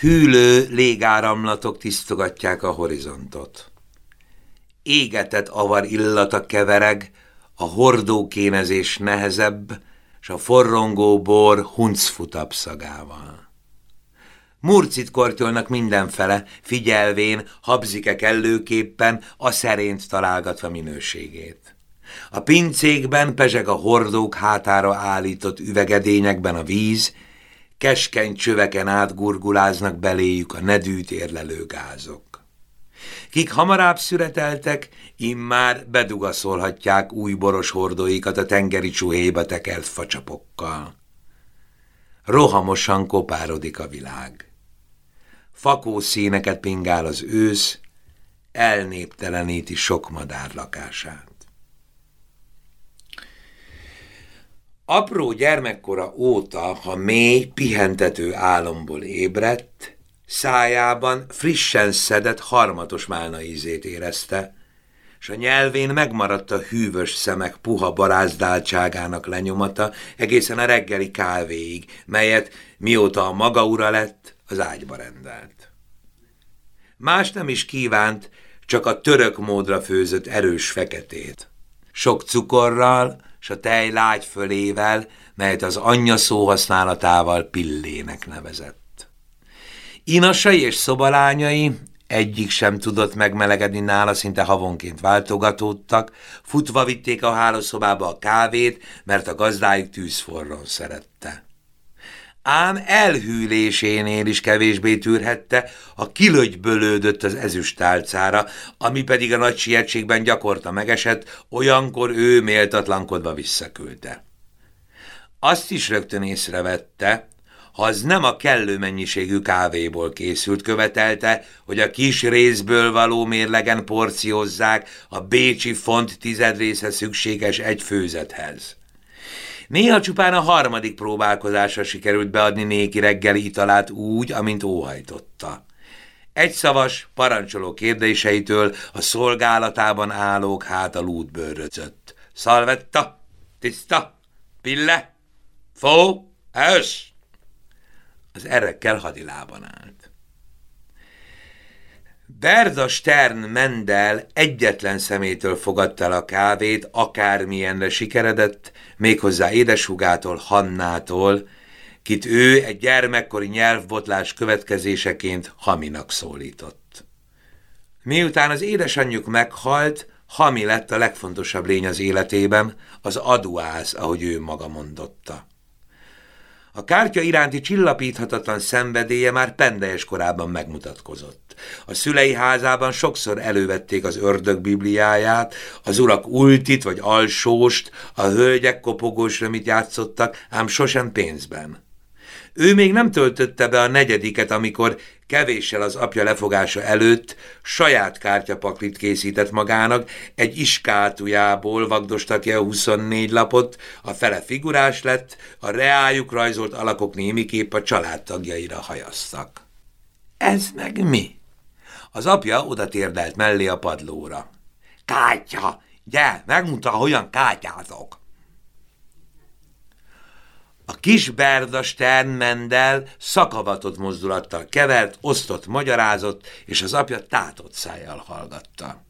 Hűlő légáramlatok tisztogatják a horizontot. Égetett avar illata kevereg, a hordókénezés nehezebb, s a forrongó bor huncfutabb szagával. Murcit kortyolnak mindenfele, figyelvén, habzike kellőképpen, a szerént találgatva minőségét. A pincékben pezseg a hordók hátára állított üvegedényekben a víz, keskeny csöveken átgurguláznak beléjük a nedűt érlelő gázok. Kik hamarabb szüreteltek, immár bedugaszolhatják új boros hordóikat a tengeri csuhéba tekert facsapokkal. Rohamosan kopárodik a világ. Fakó színeket pingál az ősz, elnépteleníti sok madár lakását. Apró gyermekkora óta, ha mély, pihentető álomból ébredt, szájában frissen szedett harmatos málna ízét érezte, és a nyelvén megmaradt a hűvös szemek puha barázdáltságának lenyomata egészen a reggeli kávéig, melyet mióta a maga ura lett, az ágyba rendelt. Más nem is kívánt, csak a török módra főzött erős feketét. Sok cukorral, s a tej lágy fölével, melyet az anyja szóhasználatával pillének nevezett. Inasai és szobalányai egyik sem tudott megmelegedni nála, szinte havonként váltogatódtak, futva vitték a hálószobába a kávét, mert a gazdájuk tűzforron szerette ám elhűlésénél is kevésbé tűrhette, a kilögybölődött az ezüstálcára, ami pedig a nagy sietségben gyakorta megesett, olyankor ő méltatlankodva visszaküldte. Azt is rögtön észrevette, ha az nem a kellő mennyiségű kávéból készült, követelte, hogy a kis részből való mérlegen porciózzák a bécsi font tized része szükséges egy főzethez. Néha csupán a harmadik próbálkozásra sikerült beadni néki reggeli italát úgy, amint óhajtotta. Egy szavas, parancsoló kérdéseitől a szolgálatában állók hát a lút bőröcött. Szalvetta, tiszta, pille, fó, ős! Az erekkel hadilában állt. Berda Stern Mendel egyetlen szemétől fogadta el a kávét, akármilyenre sikeredett, méghozzá édeshugától, Hannától, kit ő egy gyermekkori nyelvbotlás következéseként Haminak szólított. Miután az édesanyjuk meghalt, Hami lett a legfontosabb lény az életében, az aduász, ahogy ő maga mondotta. A kártya iránti csillapíthatatlan szenvedélye már pendejes korában megmutatkozott. A szülei házában sokszor elővették az ördög bibliáját, az urak ultit vagy alsóst, a hölgyek kopogós mit játszottak, ám sosem pénzben. Ő még nem töltötte be a negyediket, amikor kevéssel az apja lefogása előtt saját kártyapaklit készített magának, egy iskátujából vagdosta ki a 24 lapot, a fele figurás lett, a reájuk rajzolt alakok némiképp a családtagjaira hajaztak. Ez meg mi? Az apja oda térdelt mellé a padlóra. Kátya, gyere, megmuta, hogyan kátyázok. A kis Berda Sternmendel szakavatott mozdulattal kevert, osztott, magyarázott, és az apja tátott szájjal hallgatta.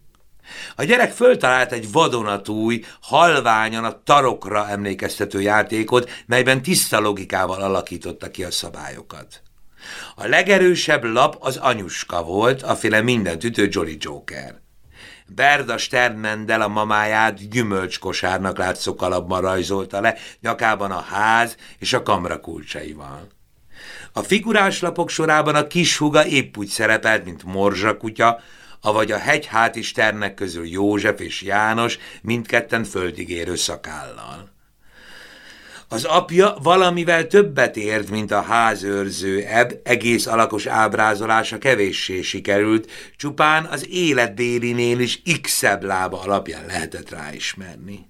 A gyerek föltalált egy vadonatúj, halványan a tarokra emlékeztető játékot, melyben tiszta logikával alakította ki a szabályokat. A legerősebb lap az anyuska volt, aféle mindent ütő Jolly Joker. Berda Sternmendel a mamáját gyümölcskosárnak látszó kalapban rajzolta le, nyakában a ház és a kamra kulcsaival. A figurás lapok sorában a kis húga épp úgy szerepelt, mint morzsa kutya, avagy a hegyháti sternek közül József és János mindketten földigérő szakállal. Az apja valamivel többet ért, mint a házőrző ebb, egész alakos ábrázolása kevéssé sikerült, csupán az életbélinél is x lába alapján lehetett ráismerni.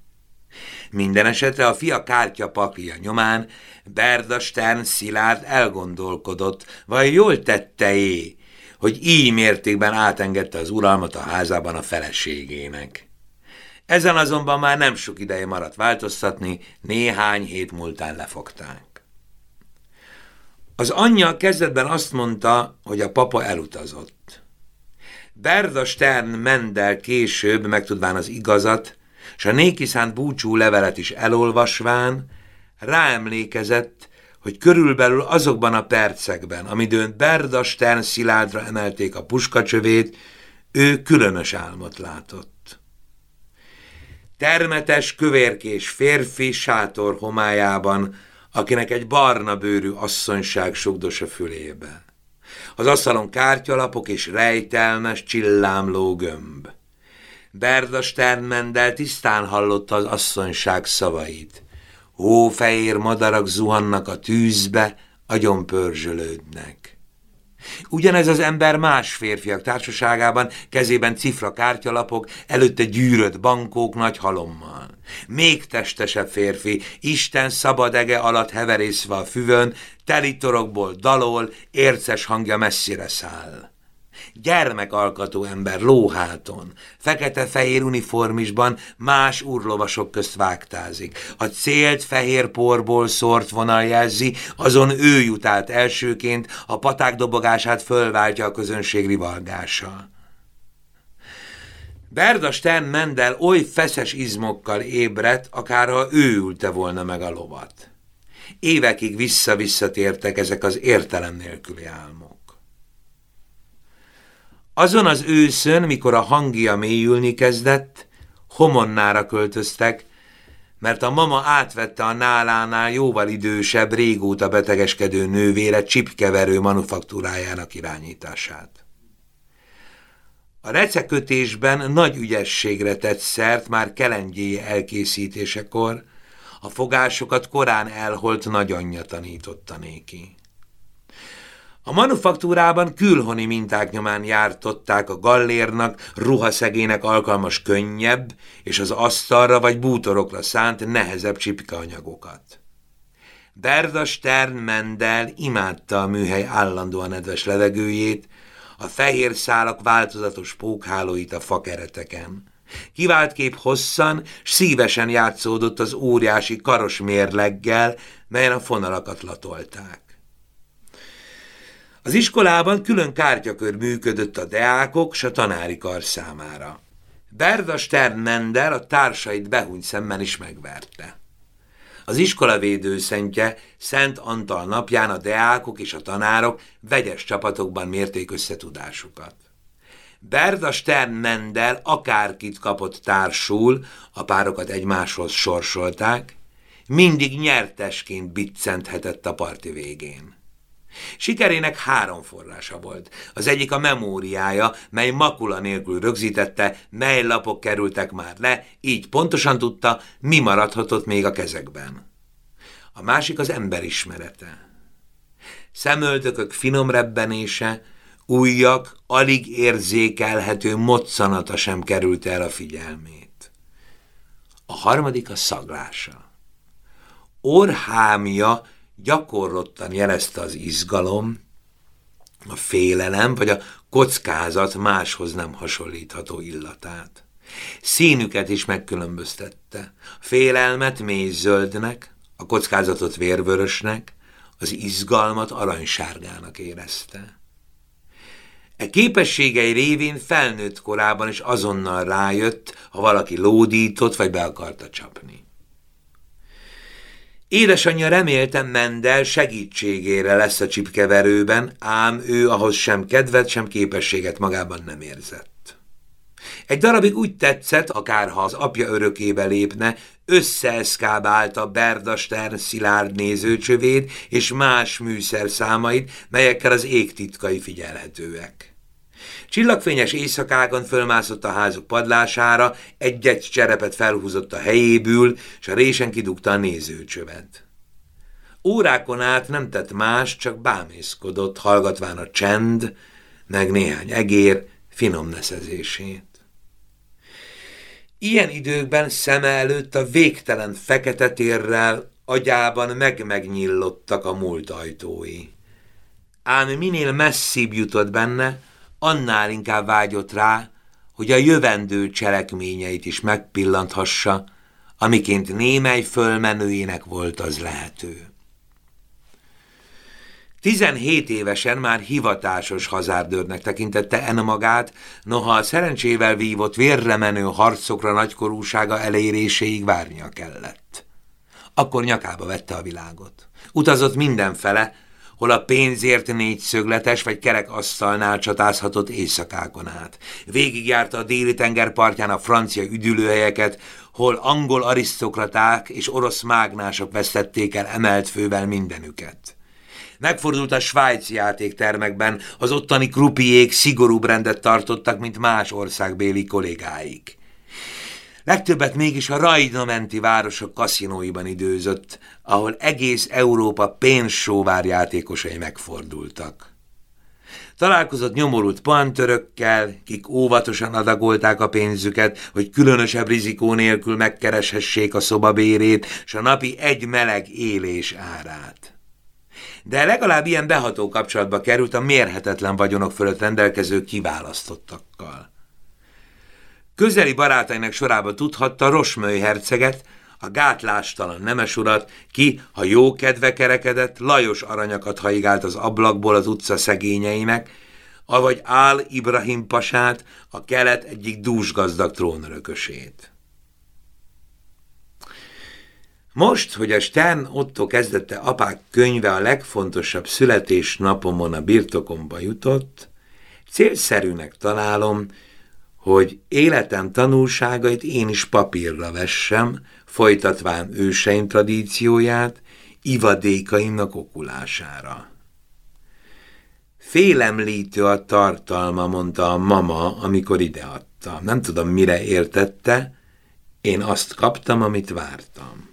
Minden esetre a fia kártya paklia nyomán Berda Stern szilárd elgondolkodott, vagy jól tette é, hogy így mértékben átengedte az uralmat a házában a feleségének. Ezen azonban már nem sok ideje maradt változtatni, néhány hét múltán lefogták. Az anyja kezdetben azt mondta, hogy a papa elutazott. Berda Stern Mendel később, megtudván az igazat, s a néki szánt búcsú levelet is elolvasván, ráemlékezett, hogy körülbelül azokban a percekben, amidőn Berda Stern szilárdra emelték a puskacsövét, ő különös álmot látott. Termetes, kövérkés férfi sátor homályában, akinek egy barna bőrű asszonyság sugdos a fülébe. Az asztalon kártyalapok és rejtelmes, csillámló gömb. Berda Sternmendel tisztán hallotta az asszonyság szavait. Hófehér madarak zuhannak a tűzbe, agyon pörzsölődnek. Ugyanez az ember más férfiak társaságában, kezében cifra kártyalapok, előtte gyűrött bankók nagy halommal. Még testesebb férfi, Isten szabad ege alatt heverészve a füvön, telitorokból dalol, érces hangja messzire száll gyermekalkatú ember lóháton, fekete-fehér uniformisban más urlovasok közt vágtázik. A célt fehér porból szort vonal jelzi, azon ő jut át elsőként, a paták dobogását fölváltja a közönség rivalgása. Berda Stern Mendel oly feszes izmokkal ébredt, akár ő ülte volna meg a lovat. Évekig vissza-visszatértek ezek az értelem nélküli álmok. Azon az őszön, mikor a hangja mélyülni kezdett, Homonnára költöztek, mert a mama átvette a nálánál jóval idősebb, régóta betegeskedő nővére csipkeverő manufaktúrájának irányítását. A recekötésben nagy ügyességre tett szert már kelengyéje elkészítésekor, a fogásokat korán elholt nagyanyja tanította néki. A manufaktúrában külhoni minták nyomán jártották a gallérnak, ruhaszegének alkalmas könnyebb és az asztalra vagy bútorokra szánt nehezebb csipkaanyagokat. Berda Stern Mendel imádta a műhely állandóan nedves levegőjét, a fehér szálak változatos pókhálóit a fakereteken. Kivált kép hosszan, szívesen játszódott az óriási karos mérleggel, melyen a fonalakat latolták. Az iskolában külön kártyakör működött a deákok s a tanári kar számára. Berda Stern Mender a társait behúny szemmel is megverte. Az iskola védőszentje Szent Antal napján a deákok és a tanárok vegyes csapatokban mérték összetudásukat. Berda Stern Mendel akárkit kapott társul, a párokat egymáshoz sorsolták, mindig nyertesként biccenthetett a parti végén. Sikerének három forrása volt. Az egyik a memóriája, mely makula nélkül rögzítette, mely lapok kerültek már le, így pontosan tudta, mi maradhatott még a kezekben. A másik az emberismerete. Szemöldökök finom rebbenése, újjak, alig érzékelhető moccanata sem került el a figyelmét. A harmadik a szaglása. Orhámja gyakorlottan jelezte az izgalom, a félelem vagy a kockázat máshoz nem hasonlítható illatát. Színüket is megkülönböztette. A félelmet mély-zöldnek, a kockázatot vérvörösnek, az izgalmat aranysárgának érezte. E képességei révén felnőtt korában is azonnal rájött, ha valaki lódított vagy be akarta csapni. Édesanyja remélte Mendel segítségére lesz a csipkeverőben, ám ő ahhoz sem kedvet, sem képességet magában nem érzett. Egy darabig úgy tetszett, akárha az apja örökébe lépne, összeeszkábálta Berda Stern szilárd nézőcsövét és más műszer számait, melyekkel az égtitkai figyelhetőek. Csillagfényes éjszakákon fölmászott a házuk padlására, egy-egy cserepet felhúzott a helyéből, és a résen kidugta a nézőcsövet. Órákon át nem tett más, csak bámészkodott, hallgatván a csend, meg néhány egér finom neszezését. Ilyen időkben szeme előtt a végtelen fekete térrel agyában meg-megnyillottak a múlt ajtói. Ám minél messzibb jutott benne, annál inkább vágyott rá, hogy a jövendő cselekményeit is megpillanthassa, amiként némely fölmenőjének volt az lehető. 17 évesen már hivatásos hazárdőrnek tekintette en magát, noha a szerencsével vívott vérre menő harcokra nagykorúsága eléréséig várnia kellett. Akkor nyakába vette a világot. Utazott mindenfele, hol a pénzért négyszögletes vagy kerek asztalnál csatázhatott éjszakákon át. Végigjárta a déli tenger partján a francia üdülőhelyeket, hol angol arisztokraták és orosz mágnások vesztették el emelt fővel mindenüket. Megfordult a svájci játéktermekben, az ottani krupiék szigorúbb rendet tartottak, mint más országbéli kollégáik. Legtöbbet mégis a rajdamenti városok kaszinóiban időzött, ahol egész Európa pénzsóvár játékosai megfordultak. Találkozott nyomorult pantörökkel, kik óvatosan adagolták a pénzüket, hogy különösebb rizikó nélkül megkereshessék a szobabérét, s a napi egy meleg élés árát. De legalább ilyen beható kapcsolatba került a mérhetetlen vagyonok fölött rendelkező kiválasztottakkal. Közeli barátainak sorába tudhatta Rosmöly herceget, a gátlástalan nemesurat, ki, ha jó kedve kerekedett, lajos aranyakat haigált az ablakból az utca szegényeinek, avagy Ál Ibrahim pasát, a kelet egyik dúsgazdag trónörökösét. Most, hogy a Stern Otto kezdette apák könyve a legfontosabb születésnapomon a birtokomba jutott, célszerűnek találom, hogy életem tanulságait én is papírra vessem, folytatván őseim tradícióját, ivadékaimnak okulására. Félemlítő a tartalma, mondta a mama, amikor ideadta. Nem tudom, mire értette, én azt kaptam, amit vártam.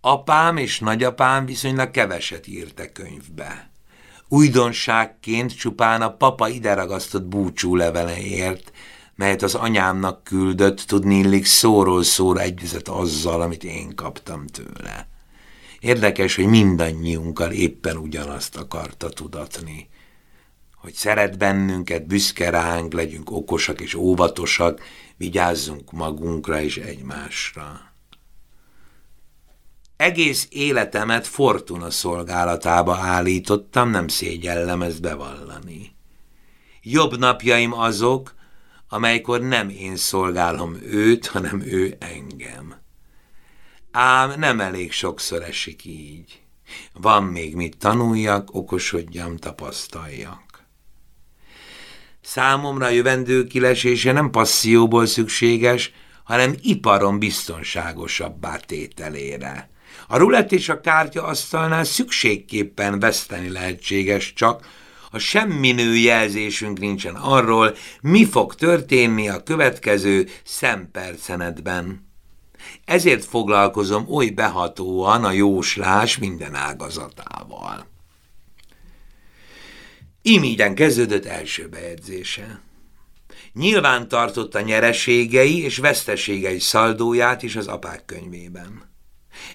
Apám és nagyapám viszonylag keveset írte könyvbe. Újdonságként csupán a papa ideragasztott búcsú leveleért, melyet az anyámnak küldött, tudni illik szóról szóra egyezett azzal, amit én kaptam tőle. Érdekes, hogy mindannyiunkkal éppen ugyanazt akarta tudatni. Hogy szeret bennünket, büszke ránk, legyünk okosak és óvatosak, vigyázzunk magunkra és egymásra. Egész életemet fortuna szolgálatába állítottam, nem szégyellem ezt bevallani. Jobb napjaim azok, amelykor nem én szolgálom őt, hanem ő engem. Ám nem elég sokszor esik így. Van még mit tanuljak, okosodjam, tapasztaljak. Számomra a jövendő kilesése nem passzióból szükséges, hanem iparon biztonságosabbá tételére. A rulett és a kártya asztalnál szükségképpen veszteni lehetséges csak, a semminő jelzésünk nincsen arról, mi fog történni a következő szempercenetben. Ezért foglalkozom oly behatóan a jóslás minden ágazatával. Imígyen kezdődött első bejegyzése. Nyilván tartotta nyereségei és veszteségei szaldóját is az apák könyvében.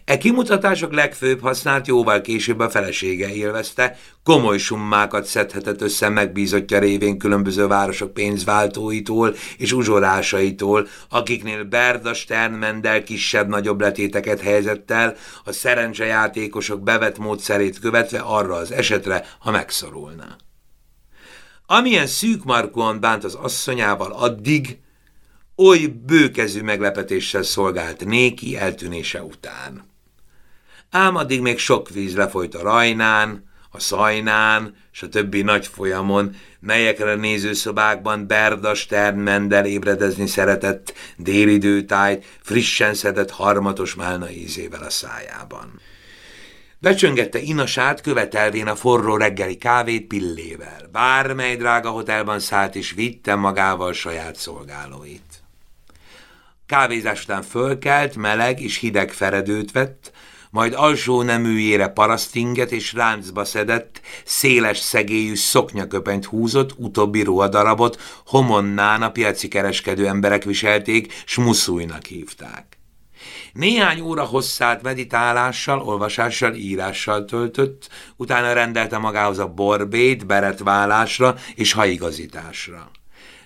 E kimutatások legfőbb hasznát jóval később a felesége élvezte, komoly summákat szedhetett össze megbízottja révén különböző városok pénzváltóitól és uzsorásaitól, akiknél Berda Sternmendel kisebb-nagyobb letéteket helyezett el, a szerencsejátékosok bevett módszerét követve arra az esetre, ha megszorulna. Amilyen szűkmarkúan bánt az asszonyával addig, oly bőkezű meglepetéssel szolgált néki eltűnése után. Ám addig még sok víz lefolyt a Rajnán, a Szajnán, és a többi nagy folyamon, melyekre a nézőszobákban Berda Sternmendel ébredezni szeretett délidőtájt, frissen szedett harmatos málna ízével a szájában. Becsöngette inasát, követelvén a forró reggeli kávét pillével. Bármely drága hotelban szállt és vitte magával saját szolgálóit. Kávézás után fölkelt, meleg és hideg feredőt vett, majd alsó neműjére parasztinget és ráncba szedett, széles szegélyű szoknyaköpenyt húzott, utóbbi ruhadarabot homonnán a piaci kereskedő emberek viselték, s muszújnak hívták. Néhány óra hosszát meditálással, olvasással, írással töltött, utána rendelte magához a borbét, beretválásra és haigazításra.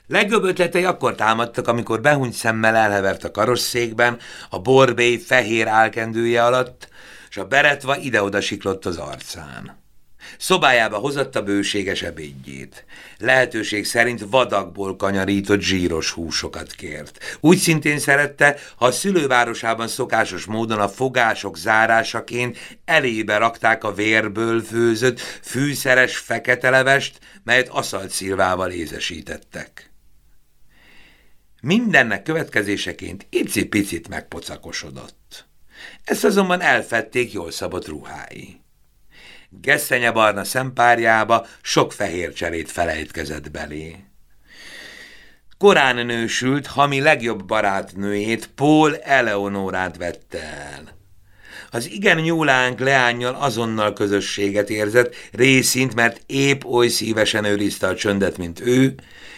Legjobb ötletei akkor támadtak, amikor behunyt szemmel elhevert a karosszékben, a borbély fehér álkendője alatt, és a beretva ide-oda siklott az arcán. Szobájába hozatta bőséges ebédjét. Lehetőség szerint vadakból kanyarított zsíros húsokat kért. Úgy szintén szerette, ha a szülővárosában szokásos módon a fogások zárásaként elébe rakták a vérből főzött, fűszeres fekete levest, melyet aszalt szilvával ézesítettek. Mindennek következéseként icipicit megpocakosodott. Ezt azonban elfették jól szabott ruhái barna szempárjába sok fehér cserét felejtkezett belé. Korán nősült, hami legjobb barátnőjét, Paul Eleonorát vette el. Az igen nyúlánk leányjal azonnal közösséget érzett, részint, mert épp oly szívesen őrizte a csöndet, mint ő,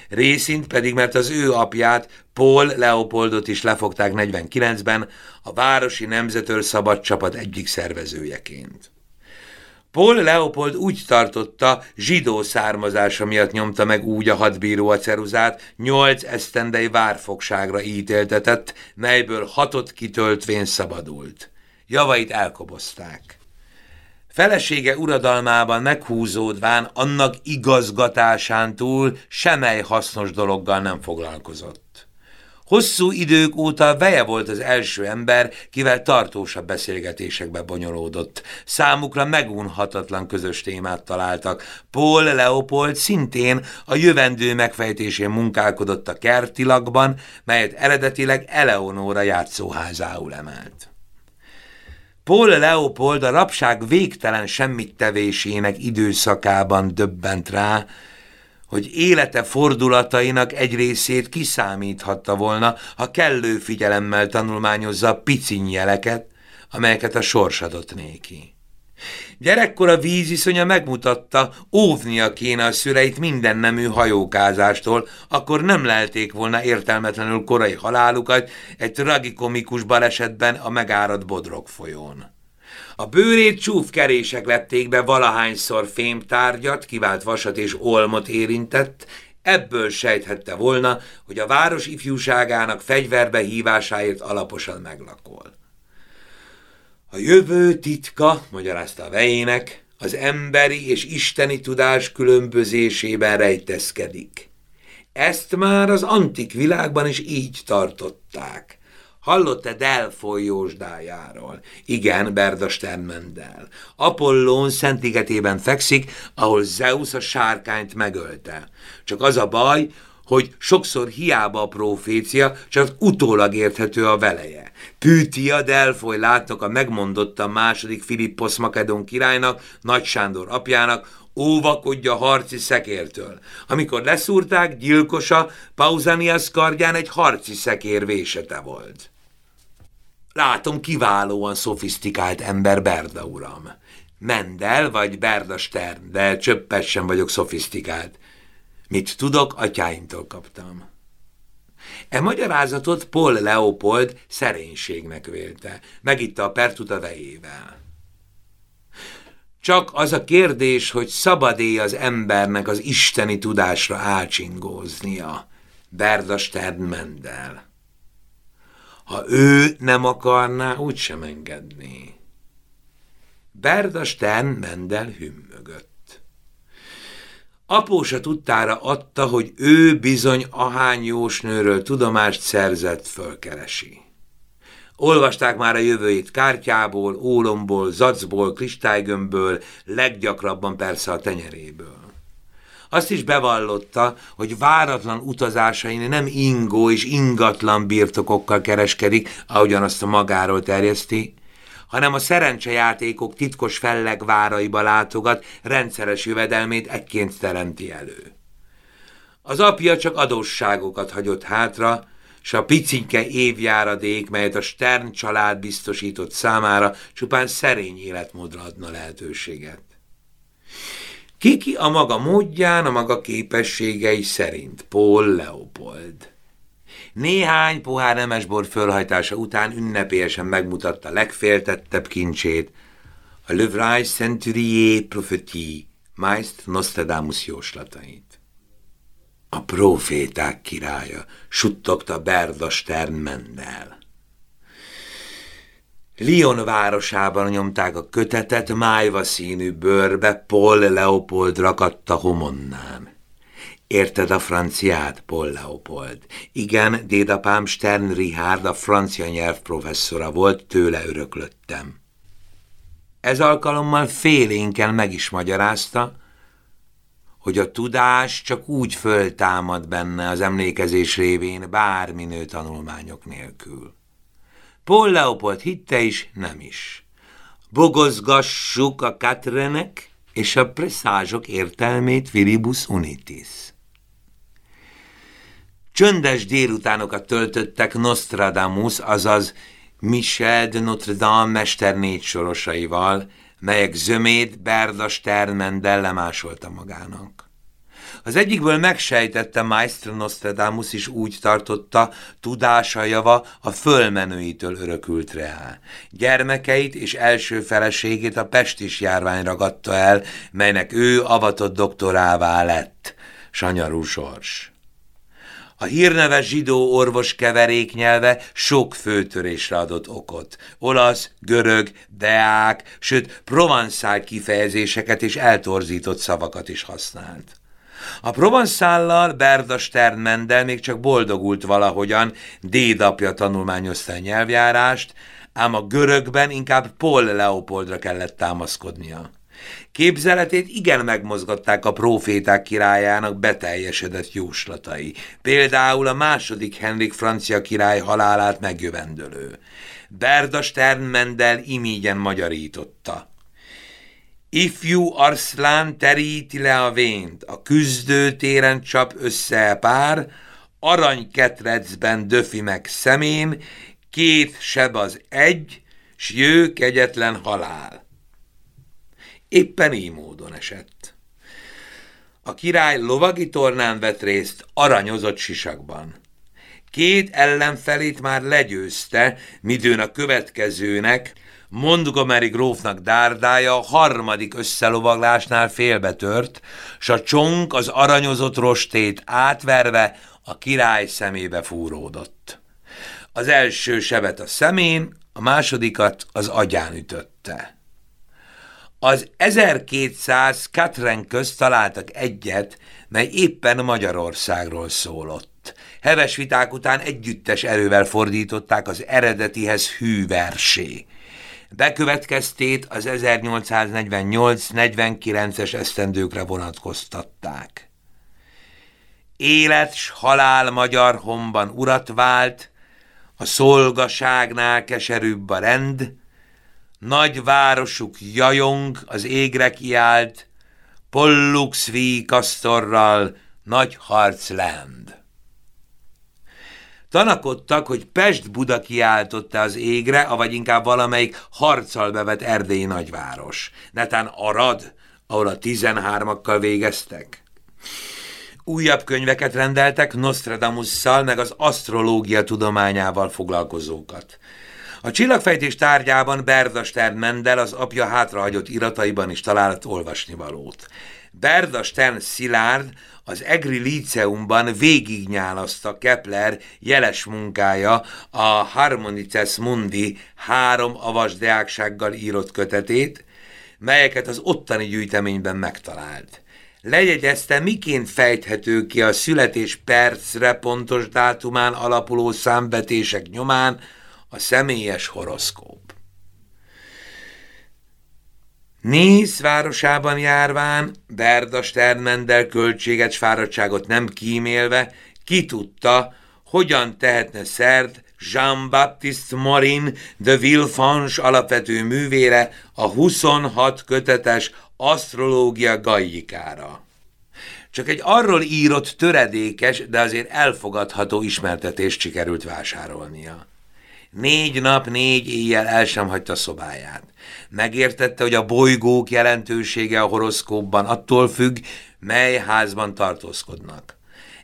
részint pedig, mert az ő apját, Paul Leopoldot is lefogták 49-ben a Városi Nemzetőr Szabad Csapat egyik szervezőjeként. Paul Leopold úgy tartotta, zsidó származása miatt nyomta meg úgy a hadbíró a ceruzát, nyolc esztendei várfogságra ítéltetett, melyből hatot kitöltvén szabadult. Javait elkobozták. Felesége uradalmában meghúzódván annak igazgatásán túl semmely hasznos dologgal nem foglalkozott. Hosszú idők óta veje volt az első ember, kivel tartósabb beszélgetésekbe bonyolódott. Számukra megunhatatlan közös témát találtak. Paul Leopold szintén a jövendő megfejtésén munkálkodott a kertilakban, melyet eredetileg Eleonóra játszóházául emelt. Paul Leopold a rapság végtelen semmit tevésének időszakában döbbent rá, hogy élete fordulatainak egy részét kiszámíthatta volna, ha kellő figyelemmel tanulmányozza a picinjeleket, amelyeket a sors adott néki. Gyerekkor a víziszonya megmutatta, óvnia kéne a szüleit minden nemű hajókázástól, akkor nem lelték volna értelmetlenül korai halálukat egy tragikomikus balesetben a megárad Bodrog folyón. A bőrét csúfkerések lették be valahányszor fémtárgyat, kivált vasat és olmot érintett, ebből sejthette volna, hogy a város ifjúságának fegyverbe hívásáért alaposan meglakol. A jövő titka, magyarázta a vejének, az emberi és isteni tudás különbözésében rejtezkedik. Ezt már az antik világban is így tartották. Hallott-e Delfoly Jósdájáról? Igen, Berda Sternmendel. Apollón szentigetében fekszik, ahol Zeus a sárkányt megölte. Csak az a baj, hogy sokszor hiába a profécia, csak utólag érthető a veleje. Pűtia Delfoly látnak a megmondottan második Filippos Makedon királynak, Nagy Sándor apjának, óvakodja harci szekértől. Amikor leszúrták, gyilkosa Pausanias kardján egy harci szekér vésete volt. Látom, kiválóan szofisztikált ember Berda uram. Mendel vagy Berda Stern, de csöppet sem vagyok szofisztikált. Mit tudok, atyáimtól kaptam. E magyarázatot Paul Leopold szerénységnek vélte. Megitta a pertut a vejével. Csak az a kérdés, hogy szabad-e az embernek az isteni tudásra ácsingóznia. Berda Stern Mendel. Ha ő nem akarná, úgysem engedni. Berda Stern Mendel hümmögött. Apósa tudtára adta, hogy ő bizony ahány jósnőről tudomást szerzett, fölkeresi. Olvasták már a jövőjét kártyából, ólomból, zacból, kristálygömbből, leggyakrabban persze a tenyeréből. Azt is bevallotta, hogy váratlan utazásain nem ingó és ingatlan birtokokkal kereskedik, ahogyan azt a magáról terjeszti, hanem a szerencsejátékok titkos fellegváraiba látogat, rendszeres jövedelmét ekként teremti elő. Az apja csak adósságokat hagyott hátra, s a picinke évjáradék, melyet a Stern család biztosított számára, csupán szerény életmódra adna lehetőséget. Kiki a maga módján, a maga képességei szerint. Paul Leopold. Néhány pohár nemesbor fölhajtása után ünnepélyesen megmutatta legféltettebb kincsét, a Le Vrai Centurier Prophetie, Meist Nostradamus jóslatait. A proféták királya, suttogta Berda Stern Mendel. Lyon városában nyomták a kötetet májva színű bőrbe, Paul Leopold rakatta homonnán. Érted a franciát, Paul Leopold? Igen, dédapám Stern Richard, a francia nyelv professzora volt, tőle öröklöttem. Ez alkalommal félénken meg is magyarázta, hogy a tudás csak úgy föltámad benne az emlékezés révén bárminő tanulmányok nélkül. Paul Leopold hitte is, nem is. Bogozgassuk a katrenek és a presszázsok értelmét viribus unitis. Csöndes délutánokat töltöttek Nostradamus, azaz Michel de Notre Dame mester négy sorosaival, melyek zömét Berda Sternmendel lemásolta magának. Az egyikből megsejtette Maestro Nostradamus is úgy tartotta, tudása java a fölmenőitől örökült rá. Gyermekeit és első feleségét a pestis járvány ragadta el, melynek ő avatott doktorává lett. Sanyarú sors. A hírneves zsidó orvos keverék nyelve sok főtörésre adott okot. Olasz, görög, deák, sőt provanszál kifejezéseket és eltorzított szavakat is használt. A provanszállal Berda Sternmendel még csak boldogult valahogyan, dédapja tanulmányozta a nyelvjárást, ám a görögben inkább Paul Leopoldra kellett támaszkodnia. Képzeletét igen megmozgatták a proféták királyának beteljesedett jóslatai, például a második Henrik francia király halálát megjövendölő. Berda Sternmendel imígyen magyarította. Ifjú arszlán teríti le a vént, a küzdőtéren csap össze pár, aranyketrecben döfi meg szemén, két seb az egy, s jő kegyetlen halál éppen így módon esett. A király lovagi tornán vett részt aranyozott sisakban. Két ellenfelét már legyőzte, midőn a következőnek, Montgomery grófnak dárdája a harmadik összelovaglásnál félbetört, s a csonk az aranyozott rostét átverve a király szemébe fúródott. Az első sebet a szemén, a másodikat az agyán ütötte. Az 1200 Katren közt találtak egyet, mely éppen Magyarországról szólott. Heves viták után együttes erővel fordították az eredetihez hű versé. Bekövetkeztét az 1848-49-es esztendőkre vonatkoztatták. Élet s halál magyar homban urat vált, a szolgaságnál keserűbb a rend, nagy városuk jajong, az égre kiált, Pollux kasztorral, nagy harc lend. Tanakodtak, hogy Pest-Buda kiáltotta az égre, avagy inkább valamelyik harccal bevet erdélyi nagyváros. Netán Arad, ahol a tizenhármakkal végeztek. Újabb könyveket rendeltek Nostradamusszal, meg az asztrológia tudományával foglalkozókat. A csillagfejtés tárgyában Berda Stern Mendel az apja hátrahagyott irataiban is talált olvasnivalót. Berda Stern Szilárd az Egri Líceumban végignyálaszta Kepler jeles munkája a Harmonices Mundi három avas deáksággal írott kötetét, melyeket az ottani gyűjteményben megtalált. Lejegyezte, miként fejthető ki a születés percre pontos dátumán alapuló számvetések nyomán a személyes horoszkóp. Néz városában járván, Berda Sternmendel költséget, fáradtságot nem kímélve, ki tudta, hogyan tehetne szert Jean-Baptiste Morin de Villefranche alapvető művére a 26 kötetes asztrológia gajjikára. Csak egy arról írott töredékes, de azért elfogadható ismertetést sikerült vásárolnia. Négy nap, négy éjjel el sem hagyta szobáját. Megértette, hogy a bolygók jelentősége a horoszkópban attól függ, mely házban tartózkodnak.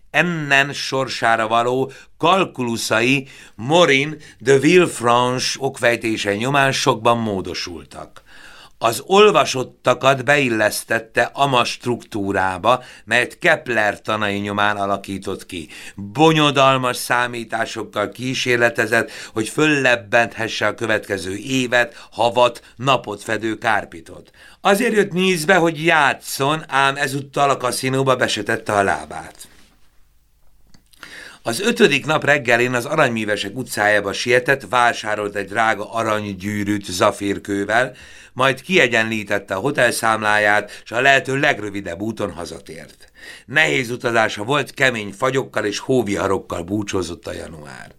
Ennen sorsára való kalkuluszai Morin de Villefranche okvejtése nyomán sokban módosultak. Az olvasottakat beillesztette ama struktúrába, melyet Kepler tanai nyomán alakított ki. Bonyodalmas számításokkal kísérletezett, hogy föllebbenthesse a következő évet, havat, napot fedő kárpitot. Azért jött Nízbe, hogy játszon, ám ezúttal a kaszinóba besetette a lábát. Az ötödik nap reggelén az Aranymívesek utcájába sietett, vásárolt egy drága aranygyűrűt zafírkővel, majd kiegyenlítette a hotelszámláját, és a lehető legrövidebb úton hazatért. Nehéz utazása volt, kemény fagyokkal és hóviharokkal búcsózott a január.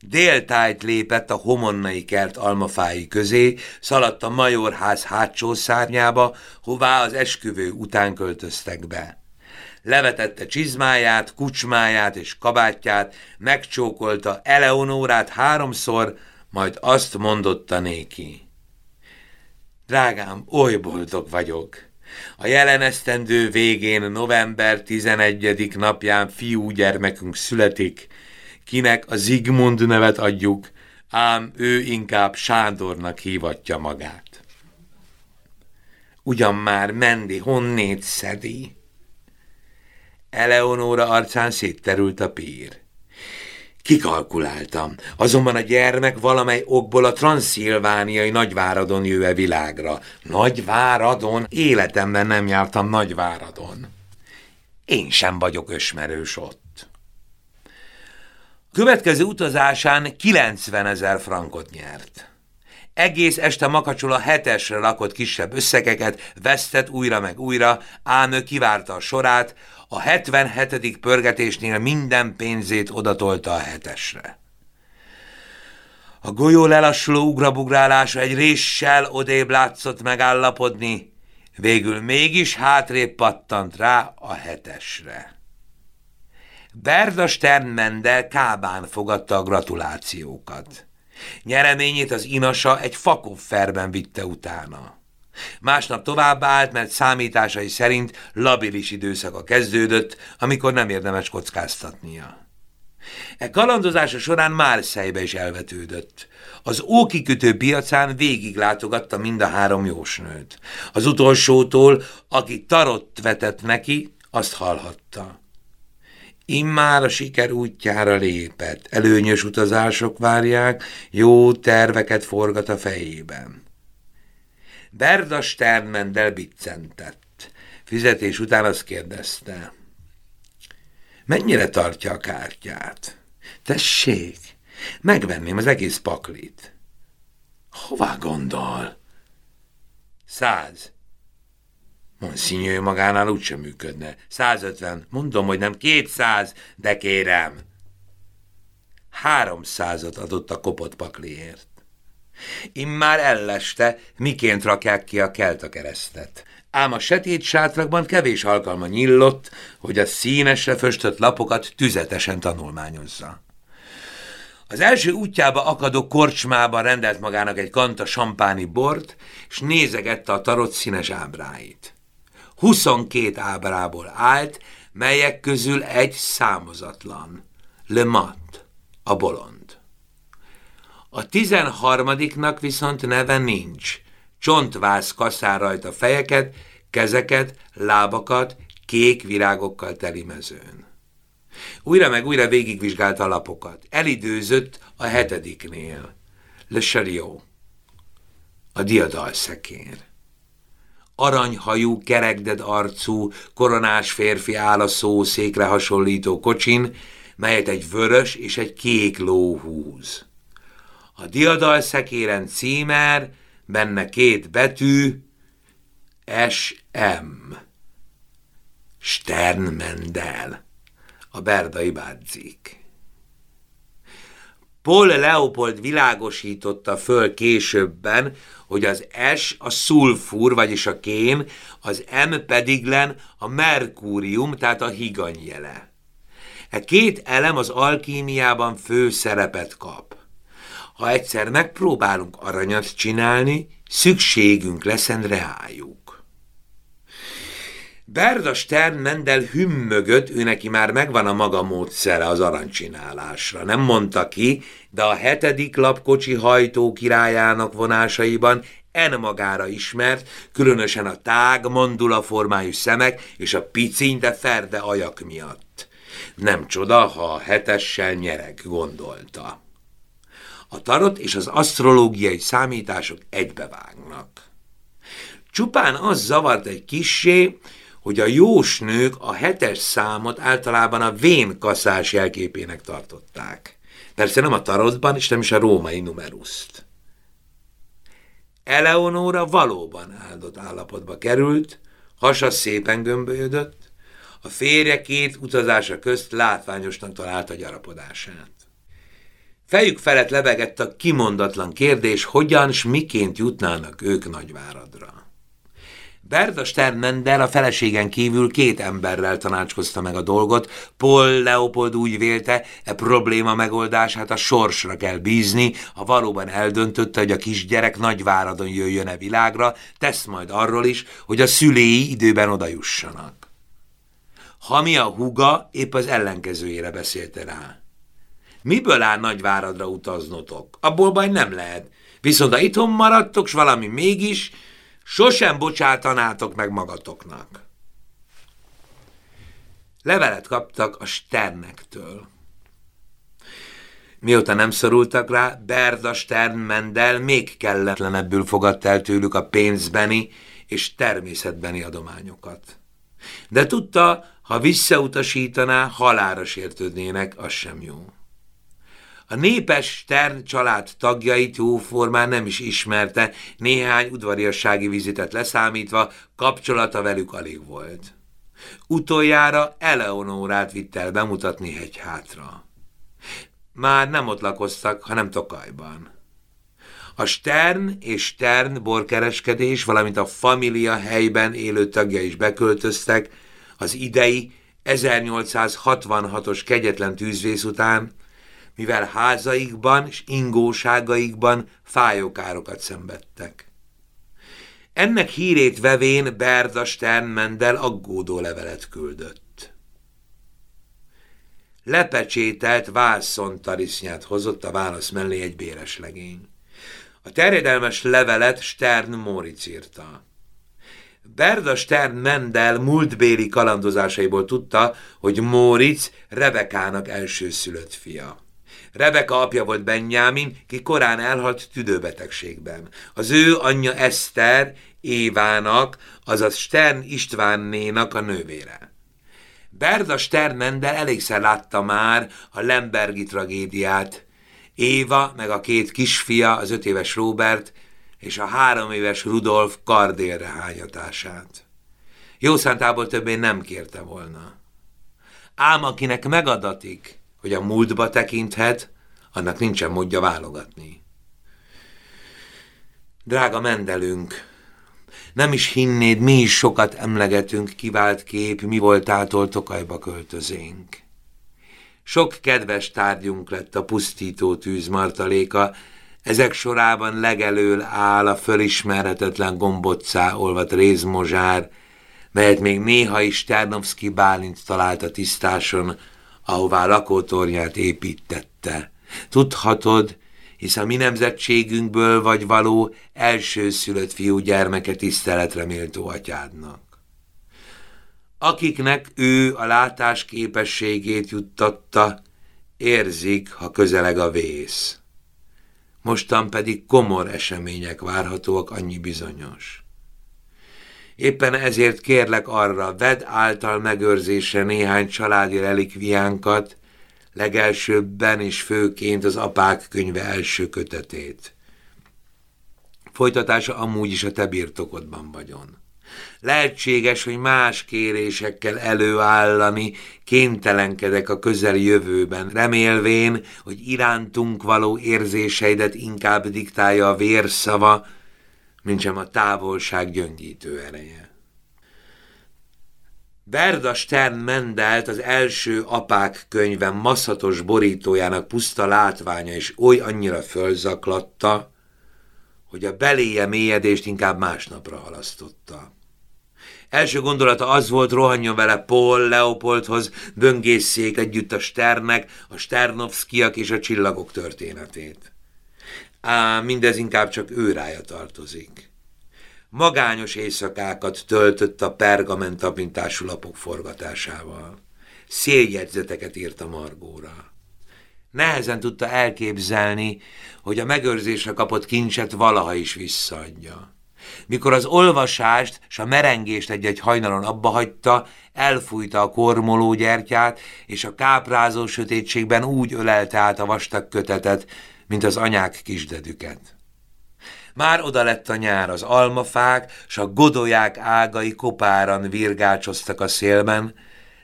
Déltájt lépett a homonnai kert almafái közé, szaladt a majorház hátsó szárnyába, hová az esküvő után költöztek be levetette csizmáját, kucsmáját és kabátját, megcsókolta Eleonórát háromszor, majd azt mondotta néki. Drágám, oly boldog vagyok! A jelen esztendő végén november 11. napján fiú gyermekünk születik, kinek a Zigmund nevet adjuk, ám ő inkább Sándornak hívatja magát. Ugyan már Mendi honnét szedi? Eleonóra arcán szétterült a pír. Kikalkuláltam, azonban a gyermek valamely okból a transzilvániai Nagyváradon jöve világra. Nagyváradon? Életemben nem jártam Nagyváradon. Én sem vagyok ösmerős ott. Következő utazásán 90 ezer frankot nyert. Egész este makacsol a hetesre lakott kisebb összegeket, vesztett újra meg újra, ám ő kivárta a sorát, a 77. pörgetésnél minden pénzét odatolta a hetesre. A golyó lelassuló ugrabugrálása egy réssel odébb látszott megállapodni, végül mégis hátrébb pattant rá a hetesre. Berda Sternmendel kábán fogadta a gratulációkat. Nyereményét az inasa egy fakofferben vitte utána. Másnap tovább állt, mert számításai szerint labilis időszaka kezdődött, amikor nem érdemes kockáztatnia. E kalandozása során Márszejbe is elvetődött. Az ókikötő piacán végig látogatta mind a három jósnőt. Az utolsótól, aki tarott vetett neki, azt hallhatta. Immár a siker útjára lépett, előnyös utazások várják, jó terveket forgat a fejében. Berda Sternmendel biccentett. Fizetés után azt kérdezte. Mennyire tartja a kártyát? Tessék, megvenném az egész paklit. Hová gondol? Száz. Monsignő magánál úgysem működne. 150. Mondom, hogy nem 200, de kérem. Háromszázat adott a kopott pakliért. Immár elleste, miként rakják ki a kelta keresztet. Ám a setét sátrakban kevés alkalma nyillott, hogy a színesre föstött lapokat tüzetesen tanulmányozza. Az első útjába akadó korcsmában rendelt magának egy kanta sampáni bort, és nézegette a tarot színes ábráit. 22 ábrából állt, melyek közül egy számozatlan. Le Mat, a bolond. A tizenharmadiknak viszont neve nincs. Csontvász kaszár rajta fejeket, kezeket, lábakat, kék virágokkal teli mezőn. Újra meg újra végigvizsgálta a lapokat. Elidőzött a hetediknél. Le Chariot. A diadalszekér aranyhajú, kerekded arcú, koronás férfi áll a szószékre hasonlító kocsin, melyet egy vörös és egy kék ló húz. A diadal szekéren címer, benne két betű, S.M. Sternmendel, a berdai bádzik. Paul Leopold világosította föl későbben, hogy az S a szulfur, vagyis a kén, az M pedig len a merkúrium, tehát a higany jele. E két elem az alkímiában fő szerepet kap. Ha egyszer megpróbálunk aranyat csinálni, szükségünk leszen reájuk. Berda Stern Mendel hümmögött, ő neki már megvan a maga módszere az arancsinálásra. Nem mondta ki, de a hetedik lapkocsi hajtó királyának vonásaiban en magára ismert, különösen a tág, mandula formájú szemek és a piciny, de ferde ajak miatt. Nem csoda, ha a hetessel nyereg, gondolta. A tarot és az asztrológiai számítások egybevágnak. Csupán az zavart egy kissé, hogy a jósnők a hetes számot általában a vén kaszás jelképének tartották. Persze nem a tarotban, és nem is a római numeruszt. Eleonóra valóban áldott állapotba került, hasa szépen gömbölyödött, a férje két utazása közt látványosnak találta gyarapodását. Fejük felett lebegett a kimondatlan kérdés, hogyan s miként jutnának ők Nagyváradra. Berda Sternmendel a feleségen kívül két emberrel tanácskozta meg a dolgot. Paul Leopold úgy vélte, e probléma megoldását a sorsra kell bízni, ha valóban eldöntötte, hogy a kisgyerek nagyváradon jöjjön-e világra, tesz majd arról is, hogy a szüléi időben odajussanak. mi a huga épp az ellenkezőjére beszélte rá. Miből áll Nagyváradra utaznotok? Abból baj nem lehet. Viszont ha itthon maradtok, s valami mégis, Sosem bocsátanátok meg magatoknak. Levelet kaptak a Sternektől. Mióta nem szorultak rá, Berda Sternmendel még kelletlenebbül fogadta el tőlük a pénzbeni és természetbeni adományokat. De tudta, ha visszautasítaná, halára sértődnének, az sem jó. A népes Stern család tagjait jóformán nem is ismerte, néhány udvariassági vizitet leszámítva kapcsolata velük alig volt. Utoljára Eleonórát vitt el bemutatni hegy hátra. Már nem ott lakoztak, hanem Tokajban. A Stern és Stern borkereskedés, valamint a família helyben élő tagja is beköltöztek az idei 1866-os kegyetlen tűzvész után, mivel házaikban és ingóságaikban fájókárokat szenvedtek. Ennek hírét vevén Berda Sternmendel aggódó levelet küldött. Lepecsételt vászon tarisznyát hozott a válasz mellé egy béres legény. A terjedelmes levelet Stern Moritz írta. Berda Stern Mendel múltbéli kalandozásaiból tudta, hogy Moritz Rebekának elsőszülött fia. Rebeka apja volt Benjamin, ki korán elhalt tüdőbetegségben. Az ő anyja Eszter Évának, azaz Stern Istvánnénak a nővére. Berda Sternmendel elégszer látta már a Lembergi tragédiát. Éva, meg a két kisfia, az öt éves Robert és a három éves Rudolf kardélre hányatását. Jó szántából többé nem kérte volna. Ám akinek megadatik, hogy a múltba tekinthet, annak nincsen módja válogatni. Drága mendelünk, nem is hinnéd, mi is sokat emlegetünk, kivált kép, mi voltától Tokajba költözénk. Sok kedves tárgyunk lett a pusztító tűz ezek sorában legelől áll a fölismerhetetlen gombocá olvat rézmozsár, melyet még néha is Ternovszki Bálint talált a tisztáson, ahová lakótornyát építette. Tudhatod, hisz a mi nemzetségünkből vagy való elsőszülött fiú gyermeke tiszteletre méltó atyádnak. Akiknek ő a látás képességét juttatta, érzik, ha közeleg a vész. Mostan pedig komor események várhatóak, annyi bizonyos. Éppen ezért kérlek arra, vedd által megőrzésre néhány családi relikviánkat, legelsőbben és főként az apák könyve első kötetét. Folytatása amúgy is a te birtokodban vagyon. Lehetséges, hogy más kérésekkel előállani kénytelenkedek a közeli jövőben, remélvén, hogy irántunk való érzéseidet inkább diktálja a vérszava, mint sem a távolság gyöngítő ereje. Berda Stern Mendelt az első apák könyvem maszatos borítójának puszta látványa is oly annyira fölzaklatta, hogy a beléje mélyedést inkább másnapra halasztotta. Első gondolata az volt, rohanjon vele Paul Leopoldhoz, böngészszék együtt a Sternek, a Sternovszkiak és a csillagok történetét. Ám mindez inkább csak őrája tartozik. Magányos éjszakákat töltött a pergament lapok forgatásával. Széljegyzeteket írt a margóra. Nehezen tudta elképzelni, hogy a megőrzésre kapott kincset valaha is visszaadja. Mikor az olvasást és a merengést egy-egy hajnalon abba hagyta, elfújta a kormoló gyertyát, és a káprázó sötétségben úgy ölelte át a vastag kötetet, mint az anyák kisdedüket. Már oda lett a nyár, az almafák s a godolyák ágai kopáran virgácsoztak a szélben,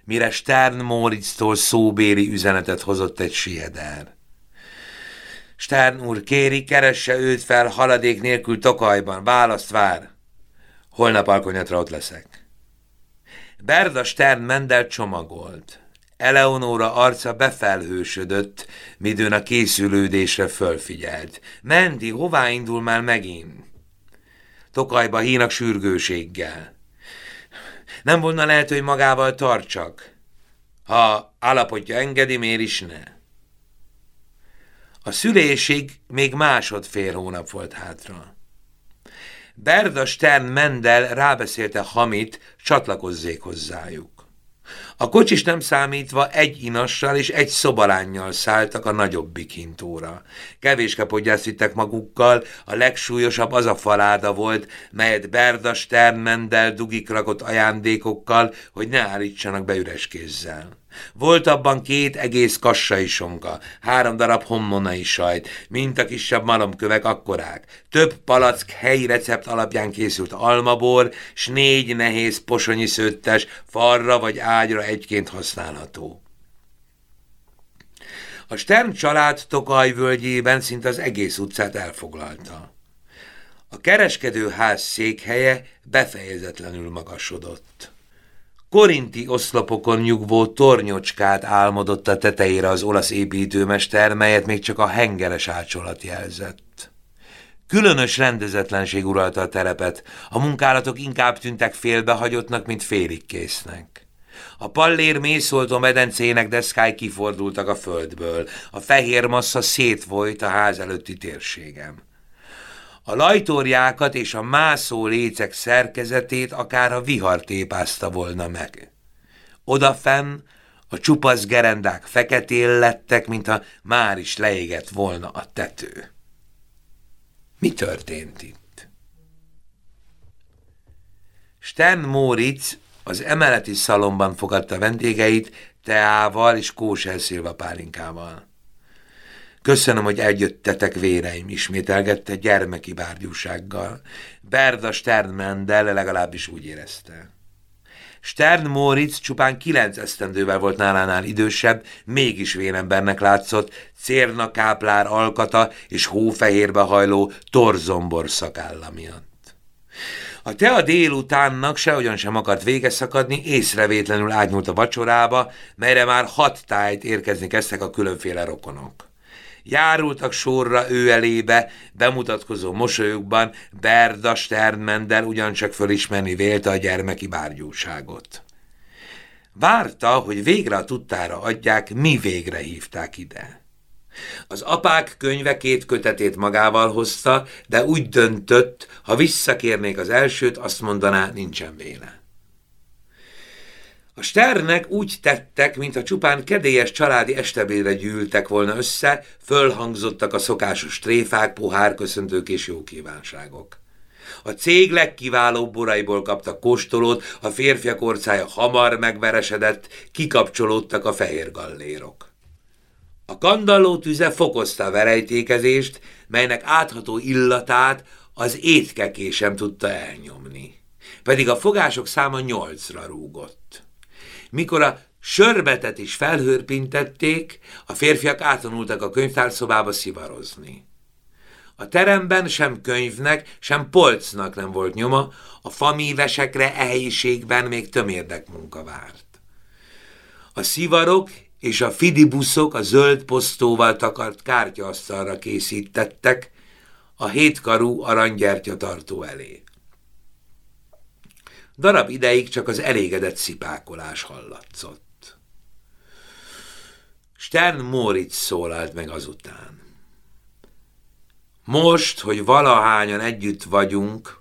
mire Stern Moritztól szóbéri üzenetet hozott egy sieder. Stern úr kéri, keresse őt fel haladék nélkül Tokajban, választ vár. Holnap alkonyatra ott leszek. Berda Stern Mendel csomagolt. Eleonóra arca befelhősödött, midőn a készülődésre fölfigyelt. Mendi, hová indul már megint? Tokajba hínak sürgőséggel. Nem volna lehet, hogy magával tartsak? Ha állapotja engedi, miért is ne? A szülésig még másodfél hónap volt hátra. Berda Stern Mendel rábeszélte Hamit, csatlakozzék hozzájuk. A kocsis nem számítva egy inassal és egy szobalánnyal szálltak a nagyobbik hintóra. Kevéske podgyászt vittek magukkal, a legsúlyosabb az a faláda volt, melyet Berda Sternmendel dugik rakott ajándékokkal, hogy ne állítsanak be üres kézzel. Volt abban két egész kassai sonka, három darab hommonai sajt, mint a kisebb malomkövek akkorák, több palack helyi recept alapján készült almabor, s négy nehéz posonyi szőttes, farra vagy ágyra egyként használható. A Stern család Tokaj völgyében szinte az egész utcát elfoglalta. A kereskedőház székhelye befejezetlenül magasodott. Korinti oszlopokon nyugvó tornyocskát álmodott a tetejére az olasz építőmester, melyet még csak a hengeres ácsolat jelzett. Különös rendezetlenség uralta a terepet, a munkálatok inkább tűntek félbehagyottnak, mint félig késznek. A pallér mészoltó medencének deszkái kifordultak a földből, a fehér massza szétvolyt a ház előtti térségem. A lajtóriákat és a mászó lécek szerkezetét akár a vihar tépázta volna meg. Odafenn a csupasz gerendák feketén lettek, mintha már is leégett volna a tető. Mi történt itt? Stern Móric az emeleti szalomban fogadta vendégeit teával és kóser pálinkával. Köszönöm, hogy eljöttetek véreim, ismételgette gyermeki bárgyúsággal. Berda Sternmendel legalábbis úgy érezte. Stern Moritz csupán kilenc esztendővel volt nálánál idősebb, mégis vénembernek látszott, cérna káplár alkata és hófehérbe hajló torzombor szakálla miatt. A tea délutánnak sehogyan sem akart vége szakadni, észrevétlenül átnyúlt a vacsorába, melyre már hat tájt érkezni kezdtek a különféle rokonok. Járultak sorra ő elébe, bemutatkozó mosolyukban Berda Sternmendel ugyancsak fölismerni vélte a gyermeki bárgyúságot. Várta, hogy végre a tudtára adják, mi végre hívták ide. Az apák könyve két kötetét magával hozta, de úgy döntött, ha visszakérnék az elsőt, azt mondaná, nincsen véle. A Sternek úgy tettek, mintha csupán kedélyes családi estebére gyűltek volna össze, fölhangzottak a szokásos tréfák, pohárköszöntők és jó kívánságok. A cég legkiválóbb boraiból kaptak kóstolót, a férfiak orcája hamar megveresedett, kikapcsolódtak a fehér gallérok. A kandalló tüze fokozta a verejtékezést, melynek átható illatát az étkeké sem tudta elnyomni. Pedig a fogások száma nyolcra rúgott. Mikor a sörbetet is felhőrpintették, a férfiak átanultak a könyvtárszobába szivarozni. A teremben sem könyvnek, sem polcnak nem volt nyoma, a famívesekre e helyiségben még tömérdek munka várt. A szivarok és a fidibuszok a zöld posztóval takart kártyaasztalra készítettek, a hétkarú aranygyertya tartó elé. Darab ideig csak az elégedett szipákolás hallatszott. Stern Moritz szólalt meg azután. Most, hogy valahányan együtt vagyunk,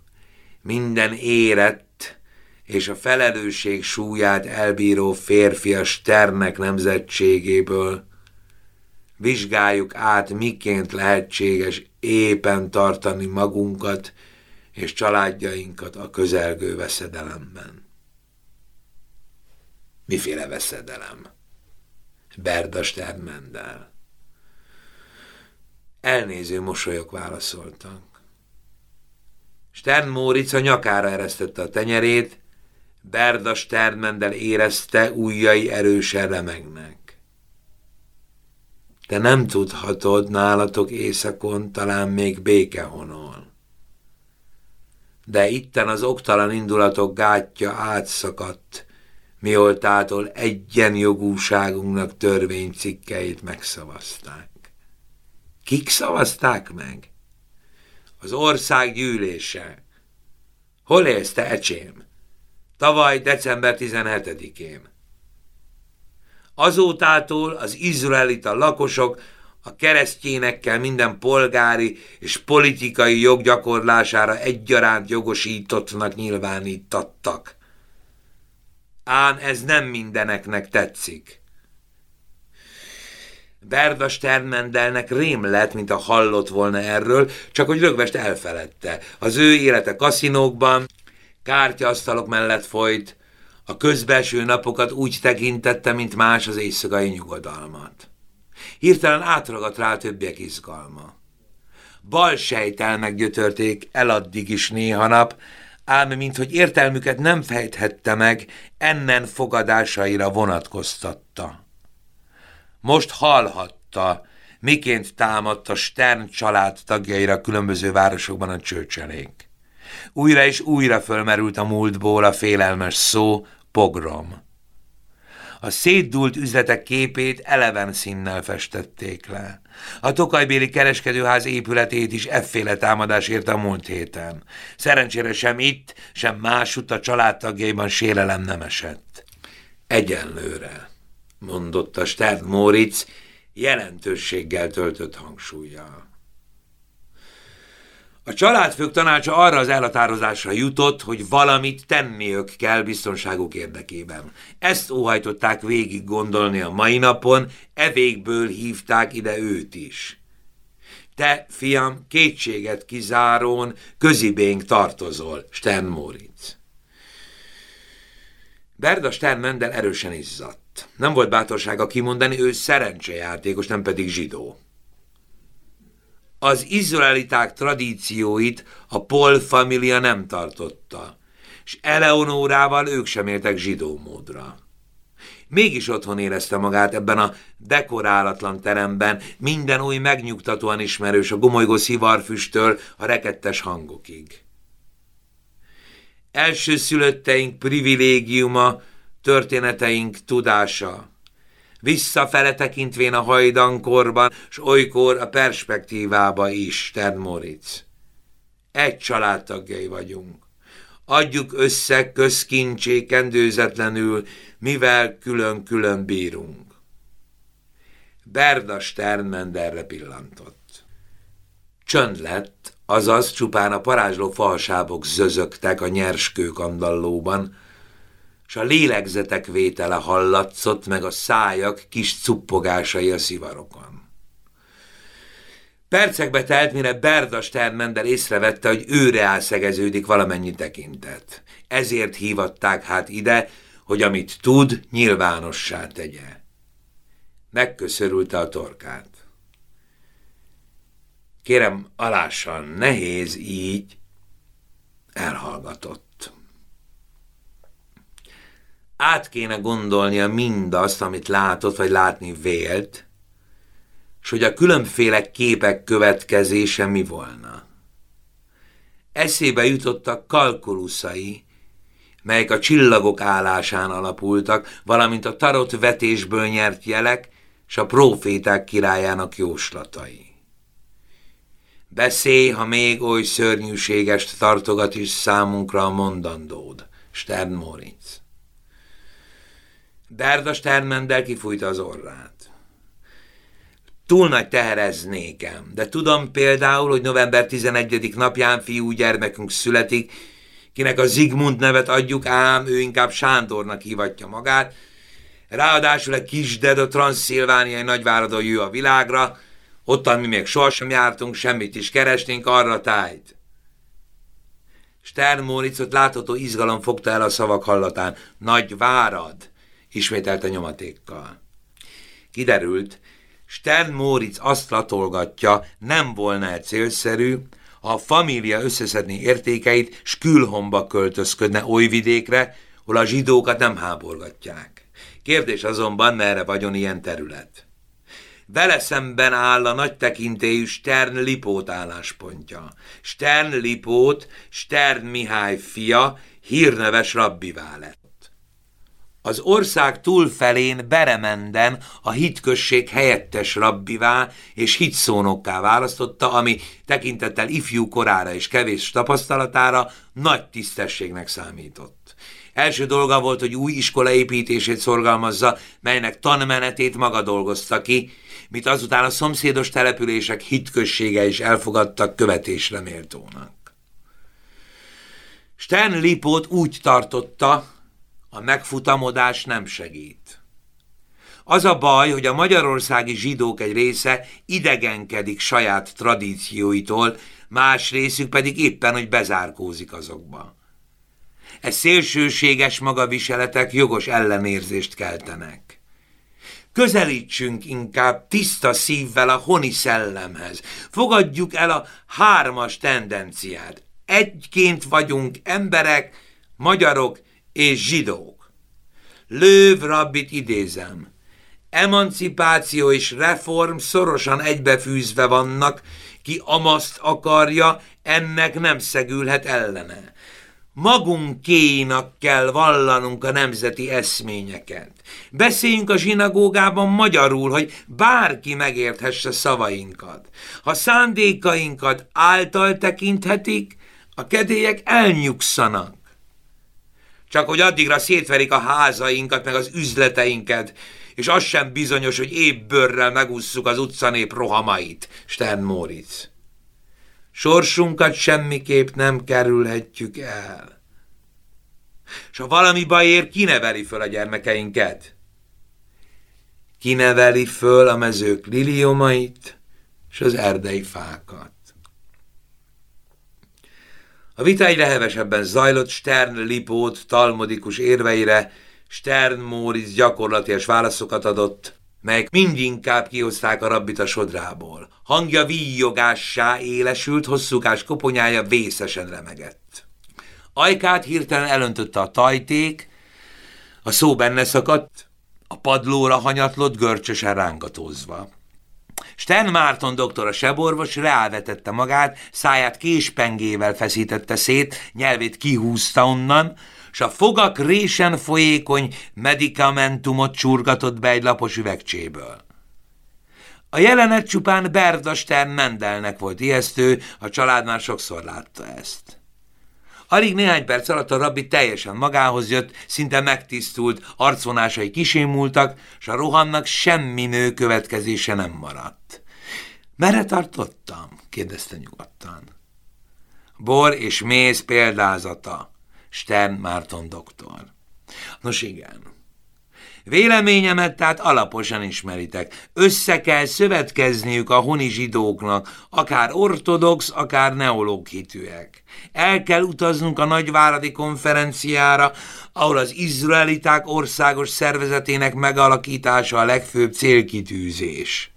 minden érett és a felelősség súlyát elbíró férfias ternek nemzetségéből, vizsgáljuk át, miként lehetséges éppen tartani magunkat és családjainkat a közelgő veszedelemben. Miféle veszedelem? Berda Sternmendel. Elnéző mosolyok válaszoltak. Stern Móric a nyakára eresztette a tenyerét, Berda Sternmendel érezte, ujjai erősen remegnek. Te nem tudhatod, nálatok éjszakon talán még béke honol. De itten az oktalan indulatok gátja átszakadt, mioltától egyenjogúságunknak törvénycikkeit megszavazták. Kik szavazták meg? Az ország gyűlése. Hol élsz te, ecsém? Tavaly december 17-én. Azótától az izraelita lakosok a keresztjénekkel minden polgári és politikai joggyakorlására egyaránt jogosítottnak nyilvánítattak. Ám ez nem mindeneknek tetszik. Berda Sternmendelnek rém lett, mint a hallott volna erről, csak hogy rögvest elfeledte. Az ő élete kaszinókban, kártyasztalok mellett folyt, a közbelső napokat úgy tekintette, mint más az éjszakai nyugodalmat. Hirtelen átragadt rá a többiek izgalma. Bal sejtelmek gyötörték eladdig is néha nap, ám minthogy értelmüket nem fejthette meg, ennen fogadásaira vonatkoztatta. Most hallhatta, miként támadt a Stern család tagjaira különböző városokban a csőcselék. Újra és újra fölmerült a múltból a félelmes szó, pogrom. A szétdult üzletek képét eleven színnel festették le. A tokajbéli kereskedőház épületét is efféle támadás érte a múlt héten. Szerencsére sem itt, sem másutt a családtagjaiban sérelem nem esett. Egyenlőre, mondotta Stern Moritz, jelentőséggel töltött hangsúlyjal. Családfők tanácsa arra az elhatározásra jutott, hogy valamit tenniük kell biztonságuk érdekében. Ezt óhajtották végig gondolni a mai napon, evékből hívták ide őt is. Te, fiam, kétséget kizárón közibénk tartozol, Stern Moritz. Berda Sternmendel erősen izzadt. Nem volt bátorsága kimondani, ő szerencsejátékos, nem pedig zsidó. Az izraeliták tradícióit a Paul família nem tartotta, és Eleonórával ők sem éltek zsidó módra. Mégis otthon érezte magát ebben a dekorálatlan teremben, minden új megnyugtatóan ismerős a gomolygó szivarfüsttől a rekettes hangokig. Első szülötteink privilégiuma, történeteink tudása, visszafele tekintvén a hajdankorban, s olykor a perspektívába is, Ted Moritz. Egy családtagjai vagyunk. Adjuk össze közkincsé kendőzetlenül, mivel külön-külön bírunk. Berda Sternmenderre pillantott. Csönd lett, azaz csupán a parázsló falsábok zözögtek a nyerskők andallóban, s a lélegzetek vétele hallatszott meg a szájak kis cuppogásai a szivarokon. Percekbe telt, mire Berda Sternmender észrevette, hogy őre álszegeződik valamennyi tekintet. Ezért hívatták hát ide, hogy amit tud, nyilvánossá tegye. Megköszörülte a torkát. Kérem, alássan, nehéz így. Elhallgatott át kéne gondolnia mindazt, amit látott, vagy látni vélt, és hogy a különféle képek következése mi volna. Eszébe jutottak kalkuluszai, melyek a csillagok állásán alapultak, valamint a tarot vetésből nyert jelek, és a proféták királyának jóslatai. Beszélj, ha még oly szörnyűségest tartogat is számunkra a mondandód, Stern Moritz. Berda Sternmendel kifújta az orrát. túl nagy tehereznékem, de tudom például, hogy november 11. napján fiú gyermekünk születik, kinek a Zigmund nevet adjuk, ám ő inkább Sándornak hivatja magát, Ráadásul egy kisded a transzilvániai nagyváradon jő a világra, ottan mi még sohasem jártunk, semmit is keresnénk, arra tájt. Stern Móricot látható izgalom fogta el a szavak hallatán. Nagy várad, ismételte nyomatékkal. Kiderült, Stern Móric azt latolgatja, nem volna -e célszerű, ha a família összeszedni értékeit, s külhomba költözködne oly vidékre, hol a zsidókat nem háborgatják. Kérdés azonban, merre vagyon ilyen terület. Vele szemben áll a nagy tekintélyű Stern Lipót álláspontja. Stern Lipót, Stern Mihály fia, hírneves rabbivá lett. Az ország túlfelén Beremenden a hitközség helyettes rabbivá és hitszónokká választotta, ami tekintettel ifjú korára és kevés tapasztalatára nagy tisztességnek számított. Első dolga volt, hogy új iskola építését szorgalmazza, melynek tanmenetét maga dolgozta ki, mit azután a szomszédos települések hitközsége is elfogadtak követésre méltónak. Stern Lipót úgy tartotta, a megfutamodás nem segít. Az a baj, hogy a magyarországi zsidók egy része idegenkedik saját tradícióitól, más részük pedig éppen, hogy bezárkózik azokba. E szélsőséges magaviseletek jogos ellenérzést keltenek. Közelítsünk inkább tiszta szívvel a honi szellemhez. Fogadjuk el a hármas tendenciát. Egyként vagyunk emberek, magyarok és zsidók. Lőv rabbit idézem. Emancipáció és reform szorosan egybefűzve vannak, ki amaszt akarja, ennek nem szegülhet ellene magunkénak kell vallanunk a nemzeti eszményeket. Beszéljünk a zsinagógában magyarul, hogy bárki megérthesse szavainkat. Ha szándékainkat által tekinthetik, a kedélyek elnyugszanak. Csak hogy addigra szétverik a házainkat, meg az üzleteinket, és az sem bizonyos, hogy épp bőrrel megússzuk az utcanép rohamait, Stern Moritz. Sorsunkat semmiképp nem kerülhetjük el. És ha valami baj ér, kineveli föl a gyermekeinket? Kineveli föl a mezők liliomait és az erdei fákat. A vita egyre hevesebben zajlott Stern Lipót talmodikus érveire, Stern Móric gyakorlatilag válaszokat adott, melyek mindinkább kihozták a rabbit a sodrából. Hangja víjogássá élesült, hosszúkás koponyája vészesen remegett. Ajkát hirtelen elöntötte a tajték, a szó benne szakadt, a padlóra hanyatlott görcsösen rángatózva. Sten Márton doktor a seborvos rávetette magát, száját késpengével feszítette szét, nyelvét kihúzta onnan, s a fogak résen folyékony medikamentumot csurgatott be egy lapos üvegcséből. A jelenet csupán Berda Stern Mendelnek volt ijesztő, a család már sokszor látta ezt. Alig néhány perc alatt a rabbi teljesen magához jött, szinte megtisztult, arcvonásai kisémultak, s a rohannak semmi nő következése nem maradt. Merre tartottam? kérdezte nyugodtan. Bor és méz példázata, Stern Márton doktor. Nos igen. Véleményemet tehát alaposan ismeritek. Össze kell szövetkezniük a honi zsidóknak, akár ortodox, akár neológ hitűek. El kell utaznunk a nagyváradi konferenciára, ahol az izraeliták országos szervezetének megalakítása a legfőbb célkitűzés.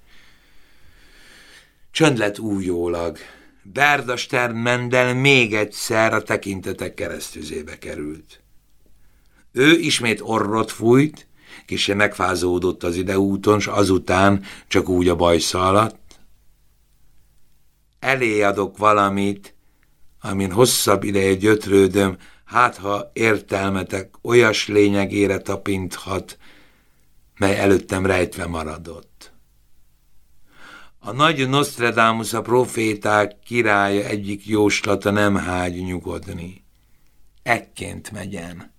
Csönd lett újólag. Berda Stern Mendel még egyszer a tekintetek keresztüzébe került. Ő ismét orrot fújt, kisé megfázódott az ideúton, s azután csak úgy a bajsza alatt. Elé adok valamit, amin hosszabb ideje gyötrődöm, hát ha értelmetek olyas lényegére tapinthat, mely előttem rejtve maradott. A nagy Nostradamus a proféták királya egyik jóslata nem hágy nyugodni. Ekként megyen.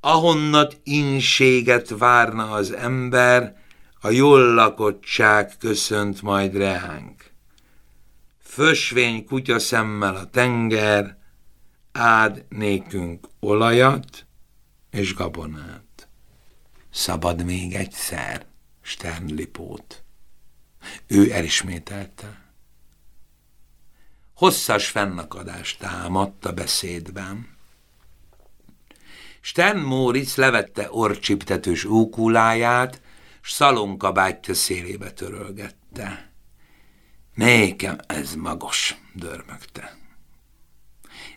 Ahonnat inséget várna az ember, a jól lakottság köszönt majd reánk. Fösvény kutya szemmel a tenger, ád nékünk olajat és gabonát. Szabad még egyszer, Sternlipót. Ő elismételte. Hosszas fennakadást támadt a beszédben. Stern Móricz levette orcsiptetős úkuláját, s szalonkabátja szélébe törölgette. Nékem ez magos, dörmögte.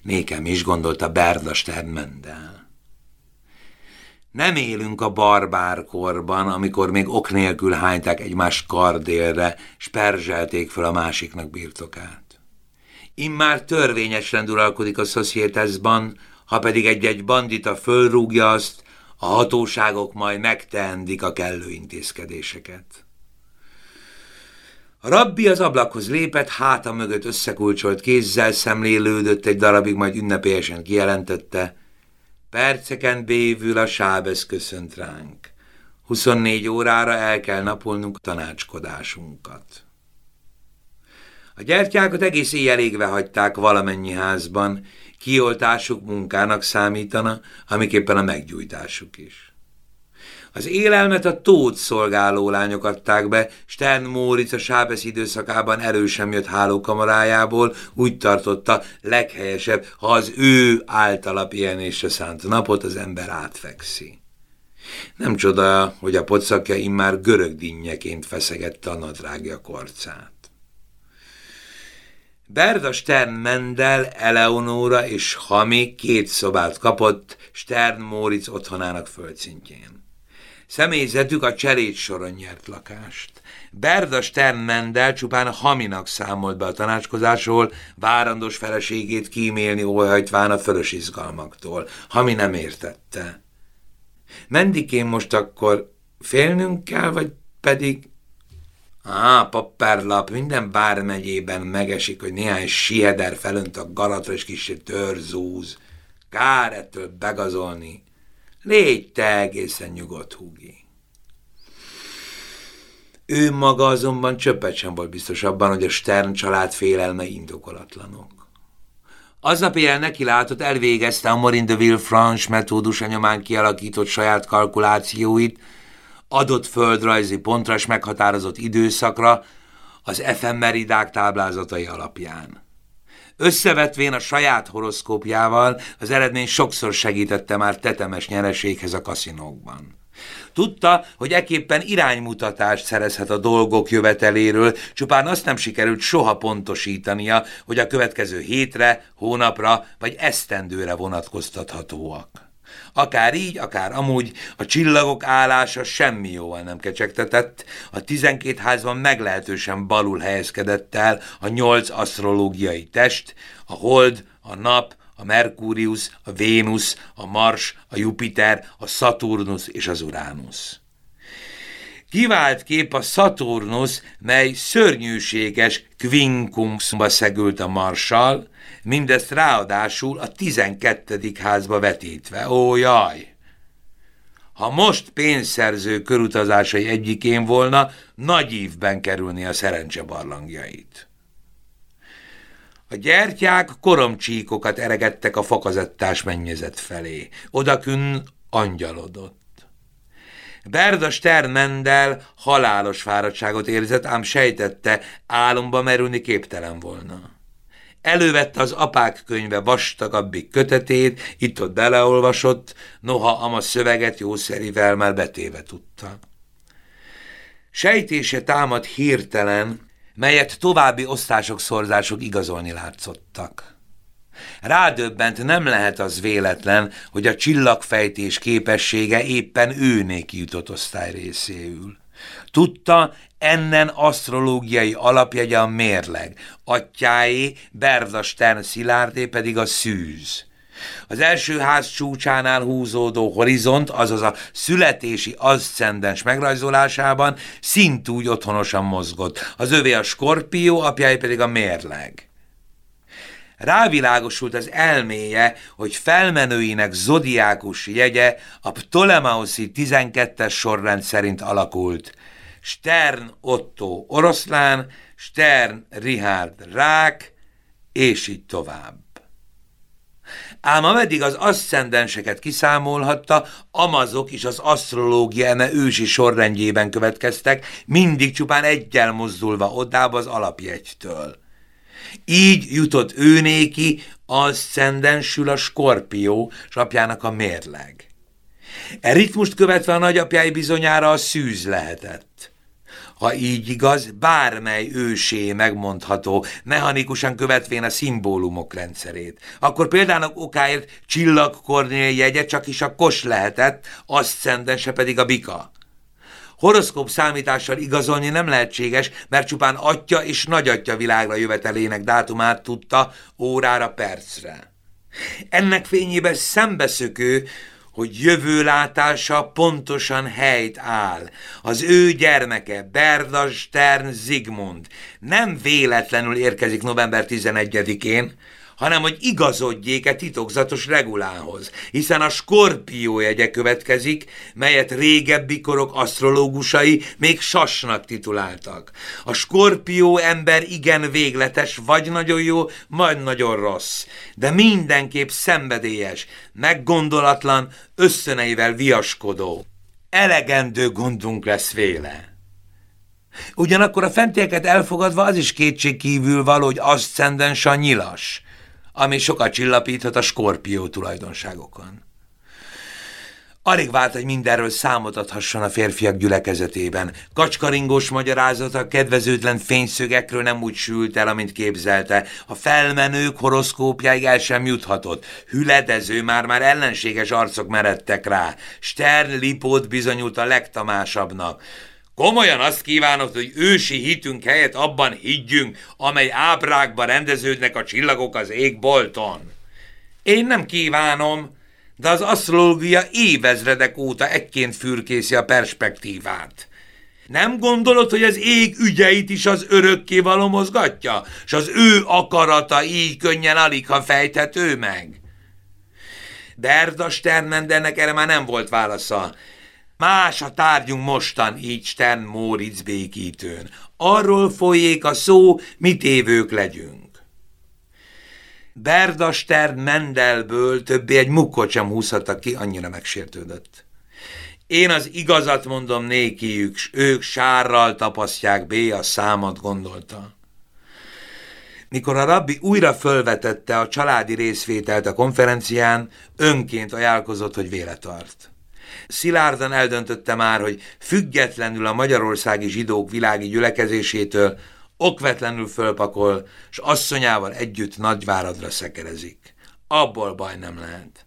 Nékem is gondolta Berda Sternmendel. Nem élünk a barbárkorban, amikor még ok nélkül hányták egymás kardélre, s perzselték fel a másiknak birtokát. Immár törvényes uralkodik a szociétezban, ha pedig egy-egy bandita fölrúgja azt, a hatóságok majd megtehendik a kellő intézkedéseket. Rabbi az ablakhoz lépett, háta mögött összekulcsolt kézzel szemlélődött egy darabig, majd ünnepélyesen kijelentette. Perceken bévül a sábesz köszönt ránk. 24 órára el kell napolnunk tanácskodásunkat. A gyertyákat egész éjjel égve hagyták valamennyi házban, kioltásuk munkának számítana, amiképpen a meggyújtásuk is. Az élelmet a tót szolgáló lányok adták be, Stern Móric a Sábesz időszakában erősen jött hálókamarájából, úgy tartotta leghelyesebb, ha az ő általa pihenésre szánt napot az ember átfekszi. Nem csoda, hogy a pocakja immár görög dinnyeként feszegette a nadrágja korcát. Berda Stern Mendel, Eleonóra és Hami két szobát kapott Stern Móric otthonának földszintjén. Személyzetük a cserét soron nyert lakást. Berda Stern Mendel csupán Haminak számolt be a tanácskozásról, várandos feleségét kímélni óhajtván a fölös izgalmaktól. Hami nem értette. Mendikén most akkor félnünk kell, vagy pedig Á, papperlap, minden bármegyében megesik, hogy néhány siheder felönt a garatra, és kicsit törzúz. Kár ettől begazolni. Légy te egészen nyugodt, Hugi. Ő maga azonban csöppet sem volt biztos abban, hogy a Stern család félelme indokolatlanok. Aznap éjjel neki látott, elvégezte a Morin de Villefranche metódus nyomán kialakított saját kalkulációit, adott földrajzi pontra és meghatározott időszakra az efemeridák táblázatai alapján. Összevetvén a saját horoszkópjával az eredmény sokszor segítette már tetemes nyereséghez a kaszinókban. Tudta, hogy eképpen iránymutatást szerezhet a dolgok jöveteléről, csupán azt nem sikerült soha pontosítania, hogy a következő hétre, hónapra vagy esztendőre vonatkoztathatóak. Akár így, akár amúgy a csillagok állása semmi jóval nem kecsegtetett, a tizenkét házban meglehetősen balul helyezkedett el a nyolc asztrológiai test, a hold, a nap, a Merkurius, a Vénusz, a Mars, a Jupiter, a Saturnus és az Uranus. Kivált kép a Saturnus, mely szörnyűséges quincumba szegült a Marssal, mindezt ráadásul a tizenkettedik házba vetítve. Ó, jaj! Ha most pénzszerző körutazásai egyikén volna, nagy ívben kerülni a szerencse barlangjait. A gyertyák koromcsíkokat eregettek a fakazettás mennyezet felé. Odakün angyalodott. Berda Stern Mendel halálos fáradtságot érzett, ám sejtette, álomba merülni képtelen volna. Elővette az apák könyve vastagabbik kötetét, itt-ott beleolvasott, noha ama szöveget jószerivel már betéve tudta. Sejtése támad hirtelen, melyet további osztások, szorzások igazolni látszottak. Rádöbbent nem lehet az véletlen, hogy a csillagfejtés képessége éppen őnék jutott osztály részéül. Tudta, ennen asztrológiai alapjegye a mérleg, atyáé Berda Stern Szilárdé pedig a szűz. Az első ház csúcsánál húzódó horizont, azaz a születési aszcendens megrajzolásában szintúgy otthonosan mozgott. Az övé a skorpió, apjái pedig a mérleg rávilágosult az elméje, hogy felmenőinek zodiákus jegye a Ptolemauszi 12-es sorrend szerint alakult. Stern Otto oroszlán, Stern Richard rák, és így tovább. Ám ameddig az asszendenseket kiszámolhatta, amazok is az asztrológia eme ősi sorrendjében következtek, mindig csupán egyel mozdulva odább az alapjegytől. Így jutott ő néki aszcendensül a skorpió, s apjának a mérleg. E ritmust követve a nagyapjái bizonyára a szűz lehetett. Ha így igaz, bármely ősé megmondható, mechanikusan követvén a szimbólumok rendszerét. Akkor például okáért csillagkornél jegye csak is a kos lehetett, aszcendense pedig a bika. Horoszkóp számítással igazolni nem lehetséges, mert csupán atya és nagyatya világra jövetelének dátumát tudta órára percre. Ennek fényében szembeszökő, hogy jövőlátása pontosan helyt áll. Az ő gyermeke, Berda Stern Zigmund nem véletlenül érkezik november 11-én, hanem hogy igazodjék-e titokzatos regulához, hiszen a skorpió jegye következik, melyet régebbi korok asztrológusai még sasnak tituláltak. A skorpió ember igen végletes, vagy nagyon jó, vagy nagyon rossz, de mindenképp szenvedélyes, meggondolatlan, összöneivel viaskodó. Elegendő gondunk lesz véle. Ugyanakkor a fentieket elfogadva az is kétség kívül való, hogy aszcendens a nyilas, ami sokat csillapíthat a skorpió tulajdonságokon. Alig vált, hogy mindenről számot adhasson a férfiak gyülekezetében. Kacskaringós magyarázata kedvezőtlen fényszögekről nem úgy sült el, amint képzelte. A felmenők horoszkópjáig el sem juthatott. Hüledező, már-már ellenséges arcok meredtek rá. Stern Lipót bizonyult a legtamásabbnak. Komolyan azt kívánod, hogy ősi hitünk helyett abban higgyünk, amely ábrákba rendeződnek a csillagok az égbolton. Én nem kívánom, de az asztrológia évezredek óta ekként fürkészi a perspektívát. Nem gondolod, hogy az ég ügyeit is az örökké való mozgatja, és az ő akarata így könnyen alig, ha fejthető meg? Berda Sternmendernek erre már nem volt válasza, Más a tárgyunk mostan, így Stern Móric békítőn. Arról folyék a szó, mit évők legyünk. Berda Stern Mendelből többé egy mukkot sem húzhatta ki, annyira megsértődött. Én az igazat mondom nékiük, s ők sárral tapasztják bé a számat, gondolta. Mikor a rabbi újra fölvetette a családi részvételt a konferencián, önként ajánlkozott, hogy véle tart. Szilárdan eldöntötte már, hogy függetlenül a magyarországi zsidók világi gyülekezésétől okvetlenül fölpakol, és asszonyával együtt nagyváradra szekerezik. Abból baj nem lehet.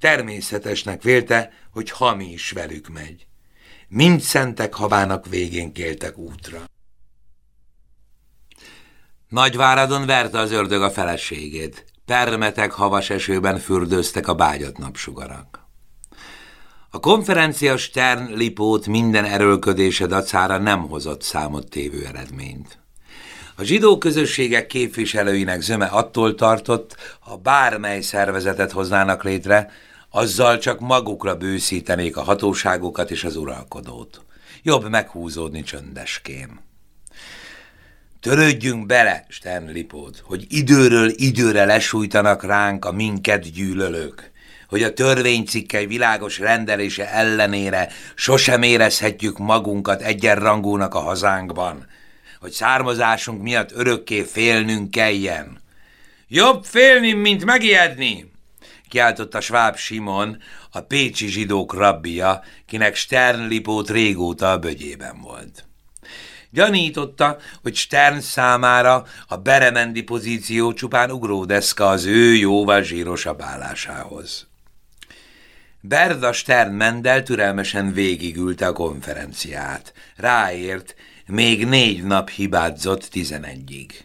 Természetesnek vélte, hogy hami is velük megy. Mind szentek havának végén kéltek útra. Nagyváradon verte az ördög a feleségét. Permetek havas esőben fürdőztek a bágyat napsugarak. A konferencia Stern Lipót minden erőlködése dacára nem hozott számot tévő eredményt. A zsidó közösségek képviselőinek zöme attól tartott, ha bármely szervezetet hoznának létre, azzal csak magukra bőszítenék a hatóságokat és az uralkodót. Jobb meghúzódni csöndeskén. Törődjünk bele, Stern Lipót, hogy időről időre lesújtanak ránk a minket gyűlölők hogy a törvénycikkei világos rendelése ellenére sosem érezhetjük magunkat egyenrangúnak a hazánkban, hogy származásunk miatt örökké félnünk kelljen. Jobb félni, mint megijedni, kiáltotta Schwab Simon, a pécsi zsidók rabbia, kinek Sternlipót régóta a bögyében volt. Gyanította, hogy Stern számára a beremendi pozíció csupán ugródeszka az ő jóval zsírosabb állásához. Berda Stern Mendel türelmesen végigülte a konferenciát. Ráért, még négy nap hibázott tizenegyig.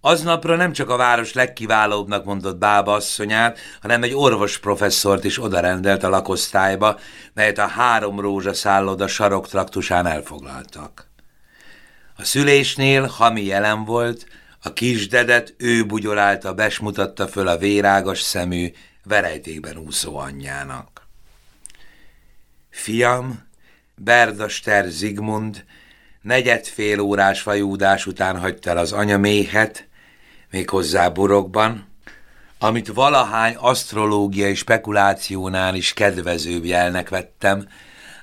Aznapra nem csak a város legkiválóbbnak mondott bába asszonyát, hanem egy orvos professzort is odarendelt a lakosztályba, melyet a három rózsaszálloda saroktraktusán elfoglaltak. A szülésnél Hami jelen volt, a kisdedet ő bugyolálta, besmutatta föl a vérágas szemű, verejtékben úszó anyjának. Fiam, Berdaster Zigmund negyedfél órás vajúdás után hagyta el az anyaméhet, méghozzá burokban, amit valahány asztrológiai spekulációnál is kedvezőbb jelnek vettem,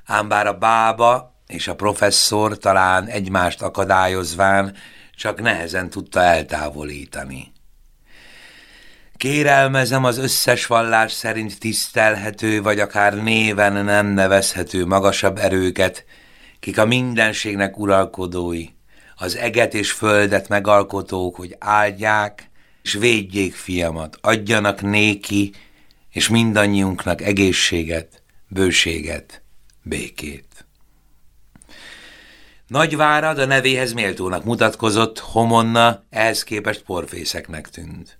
ám bár a bába és a professzor talán egymást akadályozván csak nehezen tudta eltávolítani. Kérelmezem az összes vallás szerint tisztelhető, vagy akár néven nem nevezhető magasabb erőket, kik a mindenségnek uralkodói, az eget és földet megalkotók, hogy áldják és védjék fiamat, adjanak néki és mindannyiunknak egészséget, bőséget, békét. Nagyvárad a nevéhez méltónak mutatkozott, Homonna ehhez képest porfészeknek tűnt.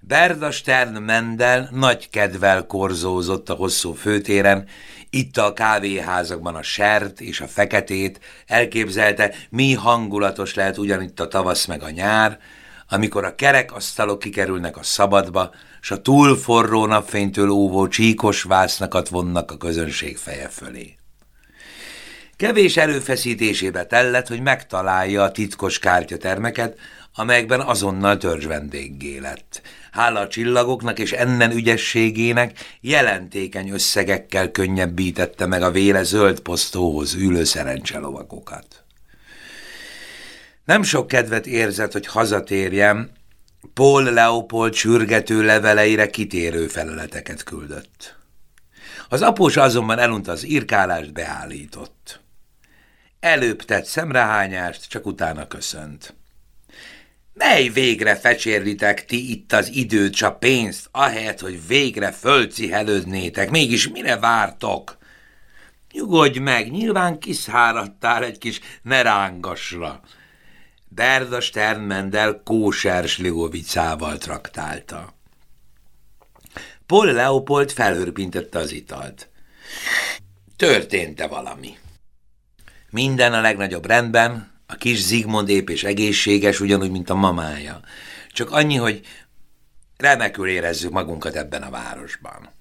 Berda Stern Mendel nagy kedvel korzózott a hosszú főtéren, itta a kávéházakban a sert és a feketét, elképzelte, mi hangulatos lehet ugyanitt a tavasz meg a nyár, amikor a kerek asztalok kikerülnek a szabadba, s a túl forró napfénytől óvó csíkos vásznakat vonnak a közönség feje fölé. Kevés erőfeszítésébe tellett, hogy megtalálja a titkos kártyatermeket, amelyekben azonnal törzs vendéggé lett. Hála a csillagoknak és ennen ügyességének jelentékeny összegekkel könnyebbítette meg a véle zöld posztóhoz ülő szerencselovakokat. Nem sok kedvet érzett, hogy hazatérjem, Paul Leopold sürgető leveleire kitérő felületeket küldött. Az após azonban elunta az írkálást, beállított. Előbb tett szemrehányást, csak utána köszönt. Mely végre fecsérlitek ti itt az időt s a pénzt, ahelyett, hogy végre fölcihelődnétek, mégis mire vártok? Nyugodj meg, nyilván kiszáradtál egy kis nerángasra. Berda Sternmendel kóser sligovicával traktálta. Paul Leopold felhörpintette az italt. Történt-e valami? Minden a legnagyobb rendben, a kis Zigmond épp és egészséges, ugyanúgy, mint a mamája. Csak annyi, hogy remekül érezzük magunkat ebben a városban.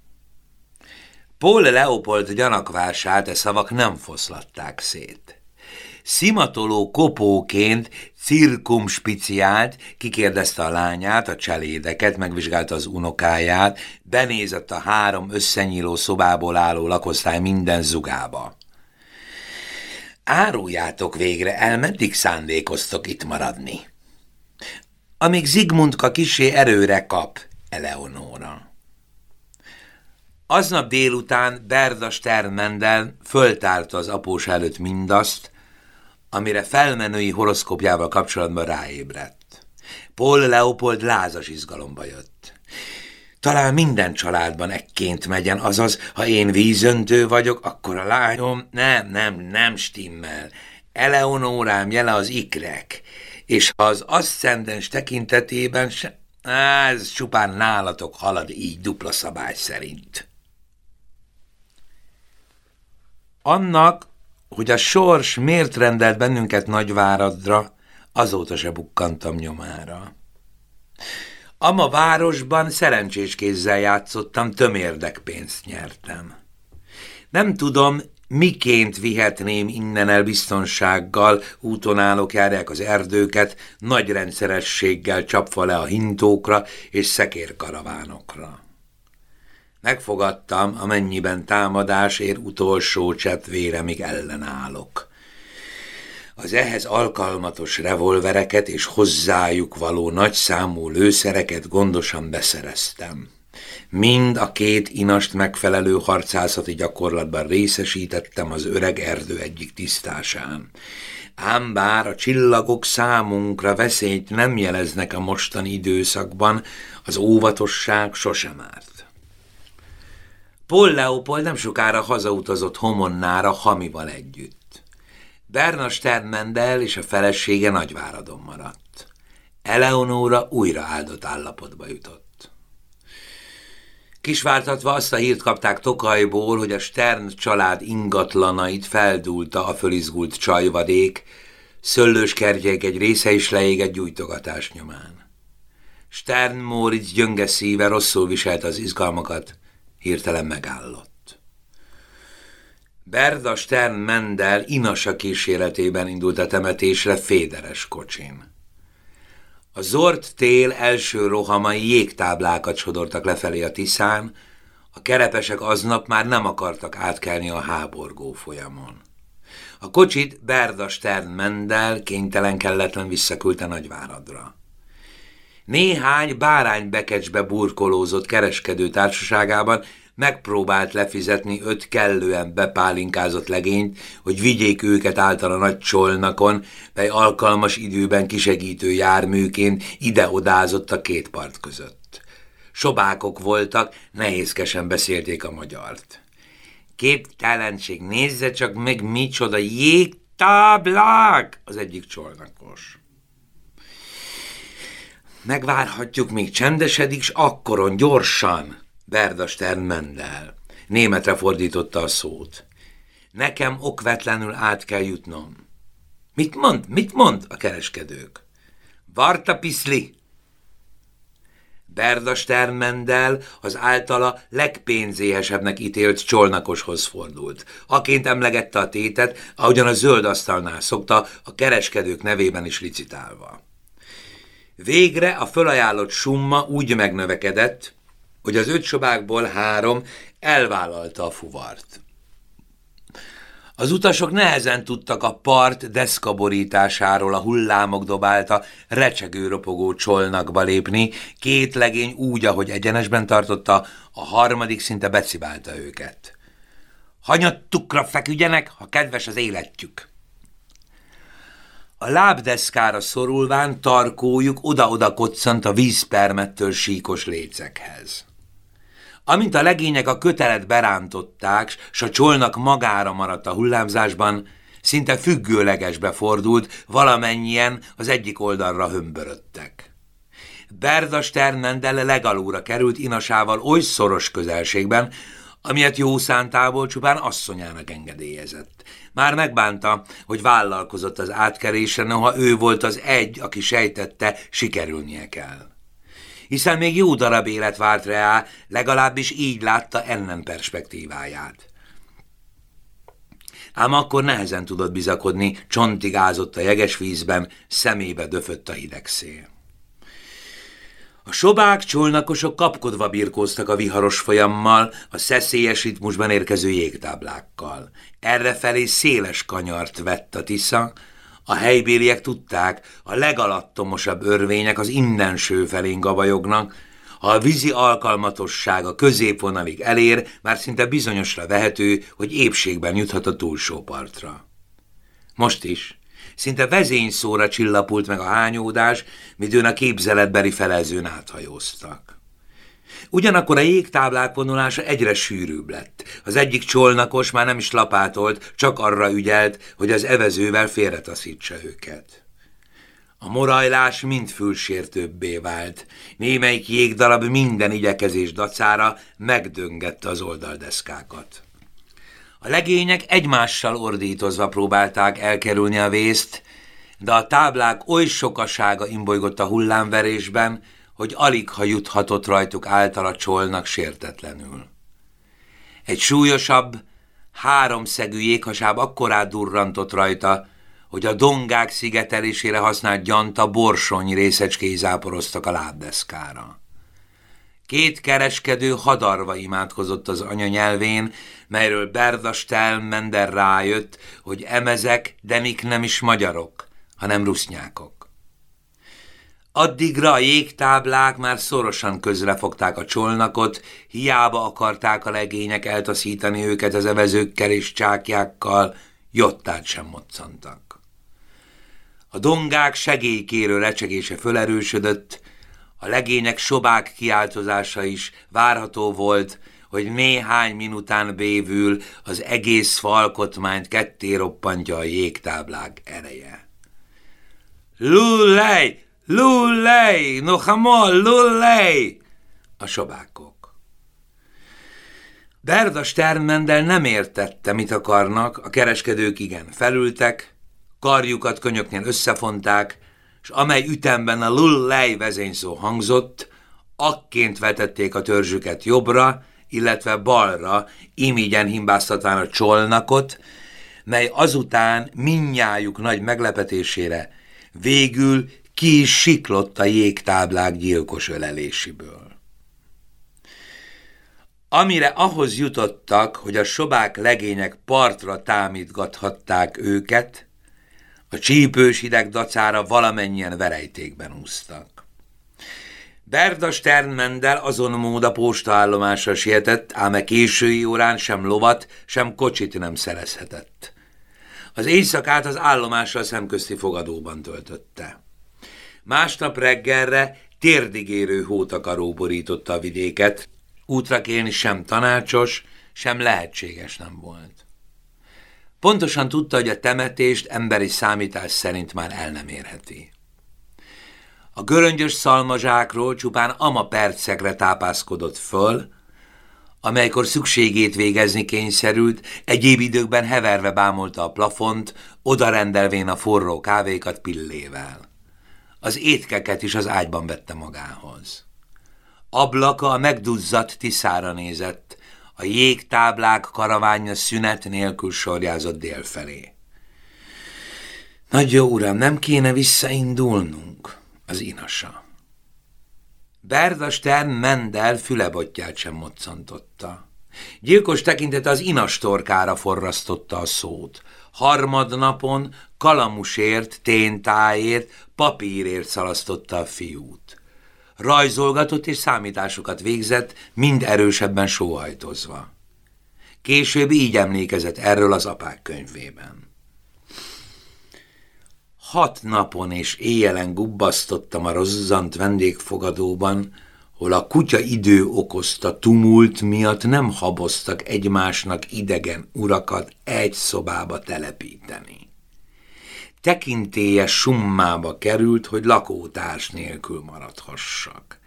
Paul Leopold gyanakvását e szavak nem foszlatták szét. Szimatoló kopóként cirkumspiciált, kikérdezte a lányát, a cselédeket, megvizsgálta az unokáját, benézett a három összenyíló szobából álló lakosztály minden zugába. Áruljátok végre el, meddig szándékoztok itt maradni? Amíg Zigmundka kisé erőre kap, Eleonóra. Aznap délután Berda Sternmendel föltárta az após előtt mindazt, amire felmenői horoszkópjával kapcsolatban ráébredt. Paul Leopold lázas izgalomba jött. Talán minden családban ekként megyen, azaz, ha én vízöntő vagyok, akkor a lányom nem, nem, nem stimmel. Eleonórám jele az ikrek, és ha az aszcendens tekintetében se... Ez csupán nálatok halad így dupla szabály szerint. Annak, hogy a sors miért rendelt bennünket Nagyváradra, azóta se bukkantam nyomára. Ama városban szerencsés kézzel játszottam, tömérdek pénzt nyertem. Nem tudom, miként vihetném innen el biztonsággal, úton állok, járják az erdőket, nagy rendszerességgel csapva le a hintókra és szekérkaravánokra. Megfogadtam, amennyiben támadás ér utolsó csepp véremig ellenállok az ehhez alkalmatos revolvereket és hozzájuk való nagyszámú lőszereket gondosan beszereztem. Mind a két inast megfelelő harcászati gyakorlatban részesítettem az öreg erdő egyik tisztásán. Ám bár a csillagok számunkra veszélyt nem jeleznek a mostani időszakban, az óvatosság sosem árt. Paul Leopold nem sokára hazautazott Homonnára Hamival együtt. Berna Sternmendel és a felesége Nagyváradon maradt. Eleonóra újra áldott állapotba jutott. Kisvártatva azt a hírt kapták Tokajból, hogy a Stern család ingatlanait feldúlta a fölizgult csajvadék, szöllős kertjék egy része is leégett gyújtogatás nyomán. Stern Móric gyönge szíve rosszul viselt az izgalmakat, hirtelen megállott. Berda Stern Mendel inasa kíséretében indult a temetésre féderes kocsin. A zord tél első rohamai jégtáblákat sodortak lefelé a Tiszán, a kerepesek aznap már nem akartak átkelni a háborgó folyamon. A kocsit Berda Stern Mendel kénytelen kelletlen visszaküldte Nagyváradra. Néhány báránybekecsbe burkolózott kereskedő társaságában megpróbált lefizetni öt kellően bepálinkázott legényt, hogy vigyék őket által a nagy csolnakon, mely alkalmas időben kisegítő járműként ide-odázott a két part között. Sobákok voltak, nehézkesen beszélték a magyart. Képtelenség, nézze csak meg micsoda jégtáblák! Az egyik csolnakos. Megvárhatjuk, még csendesedik, s akkoron gyorsan, Berda Stern. Németre fordította a szót. Nekem okvetlenül át kell jutnom. Mit mond, mit mond a kereskedők? Varta piszli! Berda Sternmendel az általa legpénzéhesebbnek ítélt csolnakoshoz fordult. Aként emlegette a tétet, ahogyan a zöld asztalnál szokta, a kereskedők nevében is licitálva. Végre a fölajánlott summa úgy megnövekedett, hogy az öt sobákból három elvállalta a fuvart. Az utasok nehezen tudtak a part deszkaborításáról a hullámok dobálta, recsegő ropogó csolnakba lépni, két legény úgy, ahogy egyenesben tartotta, a harmadik szinte becibálta őket. Hanyattukra feküdjenek, ha kedves az életjük! A lábdeszkára szorulván tarkójuk oda-oda koccant a vízpermettől síkos lécekhez. Amint a legények a kötelet berántották, s a csolnak magára maradt a hullámzásban, szinte függőlegesbe fordult, valamennyien az egyik oldalra hömbörödtek. Berda Sternmendel legalúra került inasával oly szoros közelségben, amilyet jó szántából csupán asszonyának engedélyezett. Már megbánta, hogy vállalkozott az átkerésre, noha ő volt az egy, aki sejtette, sikerülnie kell hiszen még jó darab élet várt rá, legalábbis így látta ennen perspektíváját. Ám akkor nehezen tudott bizakodni, csontig ázott a jeges vízben, szemébe döfött a hideg szél. A sobák, csolnakosok kapkodva birkóztak a viharos folyammal, a szeszélyes ritmusban érkező jégtáblákkal. Errefelé széles kanyart vett a Tisza, a helybéliek tudták, a legalattomosabb örvények az innenső felén gabajognak, ha a vízi alkalmatossága középvonalig elér, már szinte bizonyosra vehető, hogy épségben juthat a túlsó partra. Most is. Szinte vezényszóra csillapult meg a hányódás, midőn a képzeletbeli felezőn áthajóztak. Ugyanakkor a jégtáblák vonulása egyre sűrűbb lett. Az egyik csolnakos már nem is lapátolt, csak arra ügyelt, hogy az evezővel félretaszítsa őket. A morajlás mind fülsértőbbé vált. Némelyik jégdarab minden igyekezés dacára megdöngette az oldaldeszkákat. A legények egymással ordítozva próbálták elkerülni a vészt, de a táblák oly sokasága imbolygott a hullámverésben, hogy alig ha juthatott rajtuk általa csolnak sértetlenül. Egy súlyosabb, háromszegű jéghasáb akkorát durrantott rajta, hogy a dongák szigetelésére használt gyanta borsony részecskéi záporoztak a lábdeszkára. Két kereskedő hadarva imádkozott az anyanyelvén, melyről Berda Stelmender rájött, hogy emezek, de mik nem is magyarok, hanem rusznyákok. Addigra a jégtáblák már szorosan közrefogták a csolnakot, hiába akarták a legények eltaszítani őket az evezőkkel és csákjákkal, jottát sem moccantak. A dongák segélykérő recsegése fölerősödött, a legények sobák kiáltozása is várható volt, hogy néhány minután bévül az egész falkotmányt ketté roppantja a jégtáblák ereje. Lulej! Lullej! Nohamol! Lullej! A sobákok. Berda Sternmendel nem értette, mit akarnak, a kereskedők igen. Felültek, karjukat könyöknél összefonták, és amely ütemben a lullej vezényszó hangzott, akként vetették a törzsüket jobbra, illetve balra, imígyen himbáztatván a csolnakot, mely azután minnyájuk nagy meglepetésére végül ki is siklott a jégtáblák gyilkos ölelésiből. Amire ahhoz jutottak, hogy a sobák legények partra támítgathatták őket, a csípős hideg dacára valamennyien verejtékben úsztak. Berda Sternmendel azon mód a postaállomásra sietett, ám a késői órán sem lovat, sem kocsit nem szerezhetett. Az éjszakát az állomásra szemközti fogadóban töltötte. Másnap reggelre térdigérő hótakaró borította a vidéket, útra kérni sem tanácsos, sem lehetséges nem volt. Pontosan tudta, hogy a temetést emberi számítás szerint már el nem érheti. A göröngyös szalmazsákról csupán ama percekre tápászkodott föl, amelykor szükségét végezni kényszerült, egyéb időkben heverve bámulta a plafont, odarendelvén a forró kávékat pillével. Az étkeket is az ágyban vette magához. Ablaka a megduzzadt tiszára nézett, a jégtáblák karavánja szünet nélkül sorjázott délfelé. Nagy jó uram, nem kéne visszaindulnunk, az inasa. Berda Stern Mendel fülebotját sem moccantotta. Gyilkos tekintet az inas torkára forrasztotta a szót. Harmadnapon kalamusért, téntáért, papírért szalasztotta a fiút. Rajzolgatott és számításokat végzett, mind erősebben sóhajtozva. Később így emlékezett erről az apák könyvében. Hat napon és éjjelen gubbasztottam a rozzant vendégfogadóban, hol a kutya idő okozta tumult miatt nem haboztak egymásnak idegen urakat egy szobába telepíteni. Tekintélyes summába került, hogy lakótárs nélkül maradhassak.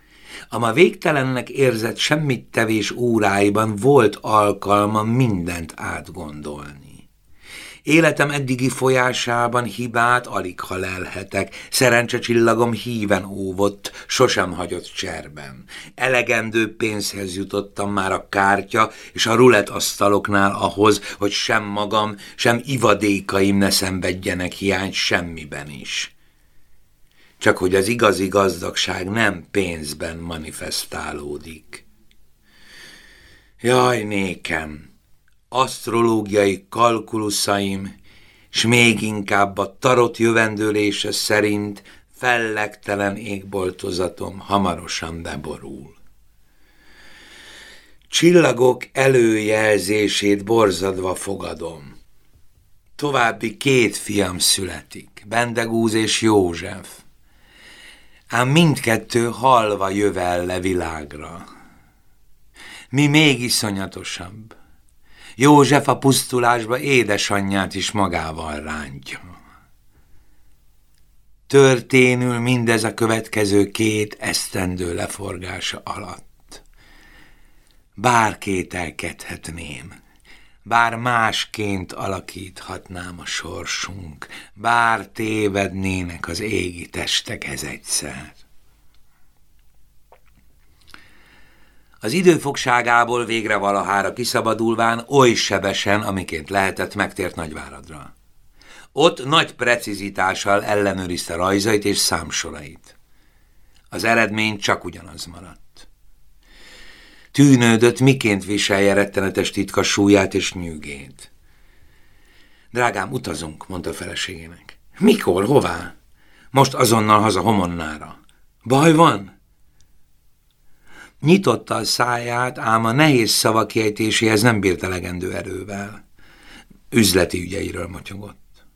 Ama végtelennek érzett semmit tevés óráiban volt alkalma mindent átgondolni. Életem eddigi folyásában hibát alig ha lelhetek, szerencsecsillagom híven óvott, sosem hagyott cserben. Elegendő pénzhez jutottam már a kártya és a rulett asztaloknál ahhoz, hogy sem magam, sem ivadékaim ne szenvedjenek hiány semmiben is. Csak hogy az igazi gazdagság nem pénzben manifestálódik. Jaj, nékem! Asztrológiai kalkuluszaim, s még inkább a tarot jövendőlése szerint fellegtelen égboltozatom hamarosan beborul. Csillagok előjelzését borzadva fogadom. További két fiam születik, Bendegúz és József. Ám mindkettő halva jövel le világra. Mi még iszonyatosabb. József a pusztulásba édesanyját is magával rántja. Történül mindez a következő két esztendő leforgása alatt. Bár kételkedhetném, bár másként alakíthatnám a sorsunk, bár tévednének az égi testek ez egyszer. Az időfogságából végre valahára kiszabadulván oly sebesen, amiként lehetett, megtért Nagyváradra. Ott nagy precizitással ellenőrizte rajzait és számsorait. Az eredmény csak ugyanaz maradt. Tűnődött, miként viselje rettenetes titka súlyát és nyűgét. Drágám, utazunk, mondta a feleségének. Mikor, hová? Most azonnal haza Homonnára. Baj van? Nyitotta a száját, ám a nehéz szava kiejtéséhez nem bírt elegendő erővel. Üzleti ügyeiről motyogott.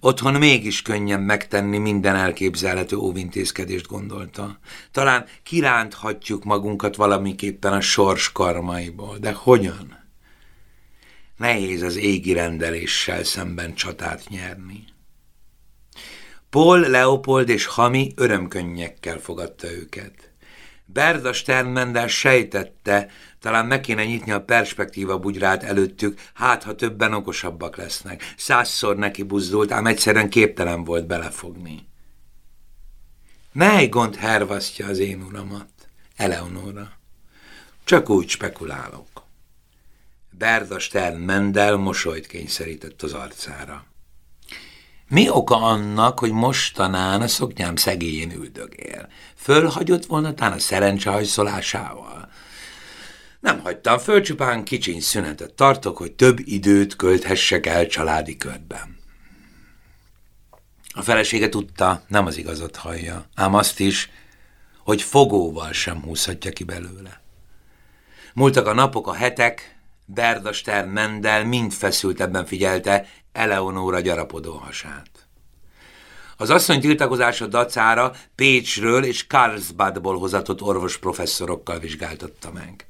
Otthon mégis könnyen megtenni minden elképzelhető óvintézkedést gondolta. Talán kiránthatjuk magunkat valamiképpen a sors karmaiból, de hogyan? Nehéz az égi rendeléssel szemben csatát nyerni. Paul, Leopold és Hami örömkönnyekkel fogadta őket. Berda Sternmender sejtette, talán meg kéne nyitni a perspektíva bugyrát előttük, hát ha többen okosabbak lesznek. Százszor neki buzdult, ám egyszerűen képtelen volt belefogni. Mely gond hervasztja az én uramat? Eleonora. Csak úgy spekulálok. Berda Stern Mendel mosolyt kényszerített az arcára. Mi oka annak, hogy mostanán a szoknyám szegélyén üldögél? Fölhagyott volna tán a szerencsehajszolásával? Nem hagytam föl, csupán kicsiny szünetet tartok, hogy több időt költhessek el családi körben. A felesége tudta, nem az igazat hallja, ám azt is, hogy fogóval sem húzhatja ki belőle. Múltak a napok, a hetek, Berda Stern Mendel mind feszültebben figyelte Eleonóra gyarapodó hasát. Az asszony tiltakozása dacára Pécsről és Karlsbadból hozatott orvos professzorokkal vizsgáltatta meg.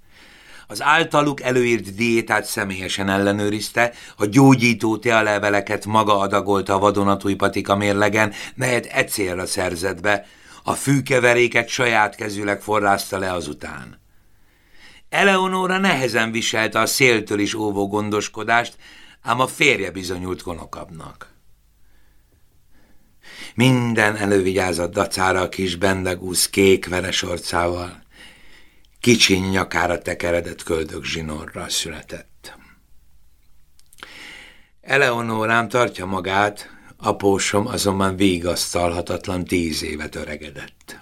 Az általuk előírt diétát személyesen ellenőrizte, a gyógyító tealeveleket maga adagolta a vadonatúj patika mérlegen, melyet e célra szerzett be, a fűkeveréket saját kezűleg forrázta le azután. Eleonóra nehezen viselte a széltől is óvó gondoskodást, ám a férje bizonyult gonokabbnak. Minden elővigyázott dacára a kis bendegúz kék veres orcával, kicsiny nyakára tekeredett köldök zsinórra született. Eleonórám tartja magát, apósom azonban végasztalhatatlan tíz évet öregedett.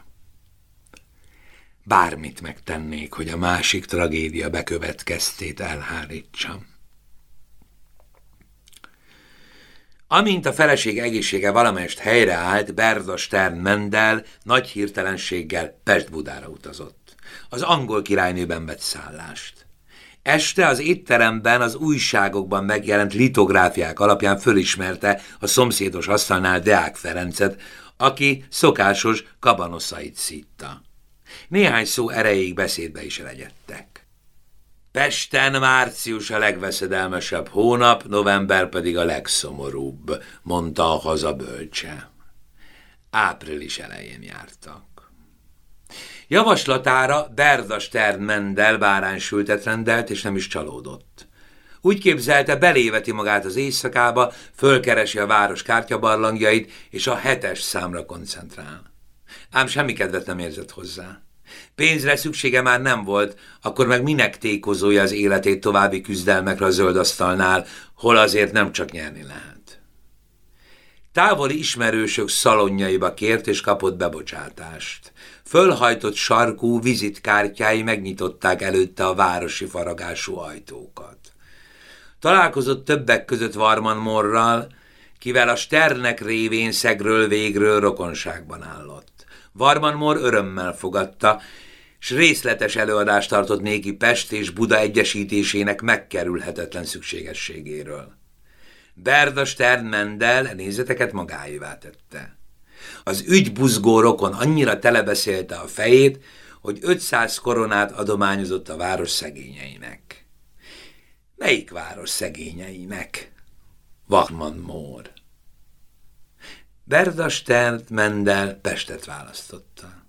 Bármit megtennék, hogy a másik tragédia bekövetkeztét elhárítsam. Amint a feleség egészsége valamelyest helyreállt, Berda Stern Mendel nagy hirtelenséggel Pest-Budára utazott. Az angol királynőben vett szállást. Este az étteremben az újságokban megjelent litográfiák alapján fölismerte a szomszédos asztalnál Deák Ferencet, aki szokásos kabanoszait szítta. Néhány szó erejéig beszédbe is legyettek. Pesten március a legveszedelmesebb hónap, november pedig a legszomorúbb, mondta a hazabölcse. Április elején jártak. Javaslatára Berda Stern Mendel báránysültet rendelt, és nem is csalódott. Úgy képzelte, beléveti magát az éjszakába, fölkeresi a város kártyabarlangjait, és a hetes számra koncentrál. Ám semmi kedvet nem érzett hozzá. Pénzre szüksége már nem volt, akkor meg minek tékozolja az életét további küzdelmekre a zöld asztalnál, hol azért nem csak nyerni lehet. Távoli ismerősök szalonjaiba kért és kapott bebocsátást. Fölhajtott sarkú vizitkártyái megnyitották előtte a városi faragású ajtókat. Találkozott többek között Varman Morral, kivel a Sternek révén szegről végről rokonságban állott. Varman Mor örömmel fogadta, s részletes előadást tartott néki Pest és Buda egyesítésének megkerülhetetlen szükségességéről. Berda Stern Mendel nézeteket magáévá tette. Az ügybuzgó rokon annyira telebeszélte a fejét, hogy 500 koronát adományozott a város szegényeinek. Melyik város szegényeinek? Vachman Mór. Berda Stern Mendel Pestet választotta.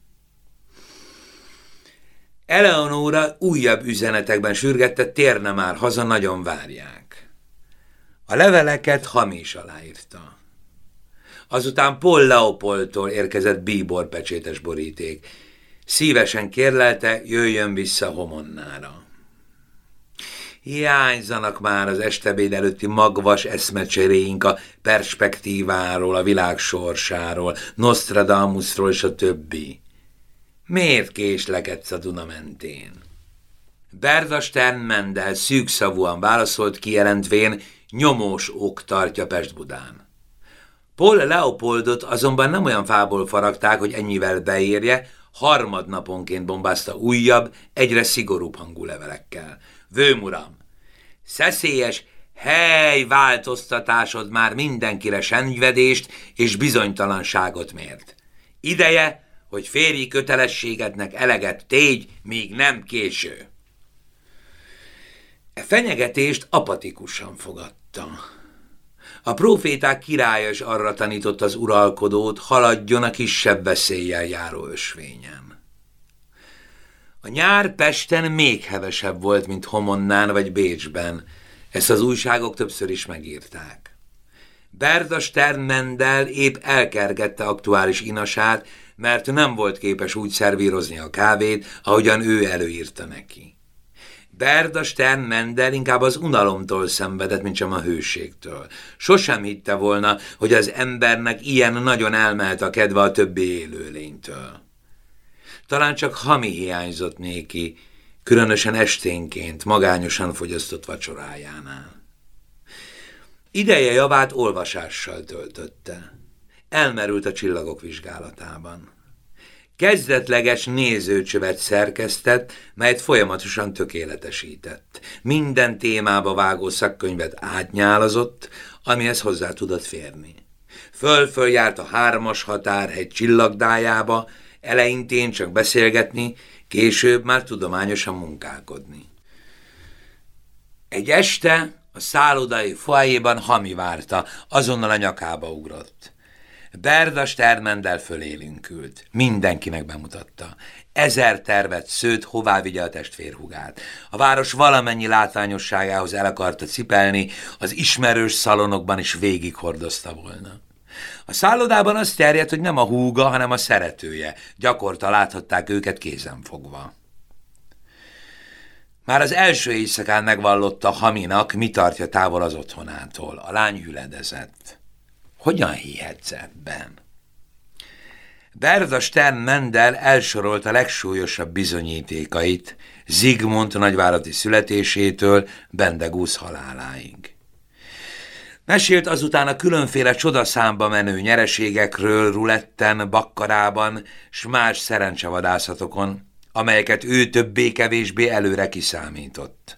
Eleonóra újabb üzenetekben sürgette, térne már haza, nagyon várják. A leveleket hamis aláírta. Azután Paul Leopoldtól érkezett bíbor pecsétes boríték. Szívesen kérlelte, jöjjön vissza Homonnára. Hiányzanak már az estebéd előtti magvas eszmecseréink a perspektíváról, a világ sorsáról, Nostradamusról és a többi. Miért késlekedsz a Duna mentén? Berda Stern Mendel szűkszavúan válaszolt kijelentvén, nyomós ok tartja Pest-Budán. Paul Leopoldot azonban nem olyan fából faragták, hogy ennyivel beérje, harmadnaponként bombázta újabb, egyre szigorúbb hangú levelekkel. Vőmuram, szeszélyes hely változtatásod már mindenkire sennyvedést és bizonytalanságot mért. Ideje, hogy férji kötelességednek eleget tégy, míg nem késő. E fenyegetést apatikusan fogadta. A proféták királya is arra tanított az uralkodót, haladjon a kisebb veszéllyel járó ösvényen. A nyár Pesten még hevesebb volt, mint Homonnán vagy Bécsben. Ezt az újságok többször is megírták. Berda Stern Mendel épp elkergette aktuális inasát, mert nem volt képes úgy szervírozni a kávét, ahogyan ő előírta neki. Berda Stern Mendel inkább az unalomtól szenvedett, mint sem a hőségtől. Sosem hitte volna, hogy az embernek ilyen nagyon elmehet a kedve a többi élőlénytől. Talán csak hami hiányzott néki, különösen esténként, magányosan fogyasztott vacsorájánál. Ideje javát olvasással töltötte. Elmerült a csillagok vizsgálatában. Kezdetleges nézőcsövet szerkesztett, melyet folyamatosan tökéletesített. Minden témába vágó szakkönyvet átnyálazott, amihez hozzá tudott férni. Föl-föl járt a hármas határhegy csillagdájába, eleintén csak beszélgetni, később már tudományosan munkálkodni. Egy este a szállodai foájéban Hami várta, azonnal a nyakába ugrott. Berda Stermendel fölélinkült. Mindenkinek bemutatta. Ezer tervet szőt, hová vigye a testvérhugát. A város valamennyi látványosságához el akarta cipelni, az ismerős szalonokban is végig hordozta volna. A szállodában az terjedt, hogy nem a húga, hanem a szeretője. Gyakorta láthatták őket kézen fogva. Már az első éjszakán megvallotta Haminak, mi tartja távol az otthonától. A lány hüledezett. Hogyan hihetsz ebben? Berda Stern Mendel elsorolt a legsúlyosabb bizonyítékait Zigmund nagyvárati születésétől Bendegúz haláláig. Mesélt azután a különféle csodaszámba menő nyereségekről ruletten, bakkarában, s más szerencsevadászatokon, amelyeket ő többé-kevésbé előre kiszámított.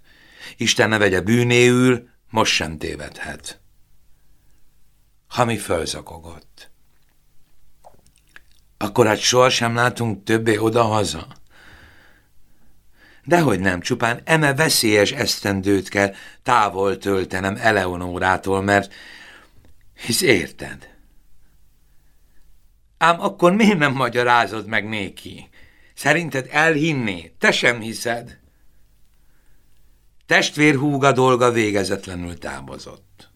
Isten ne vegye bűnéül, most sem tévedhet. Hami fölzakogott. Akkor hát sohasem látunk többé oda-haza? Dehogy nem, csupán eme veszélyes esztendőt kell távol töltenem Eleonórától, mert hisz érted. Ám akkor miért nem magyarázod meg néki? Szerinted elhinné? Te sem hiszed? Testvérhúga dolga végezetlenül távozott.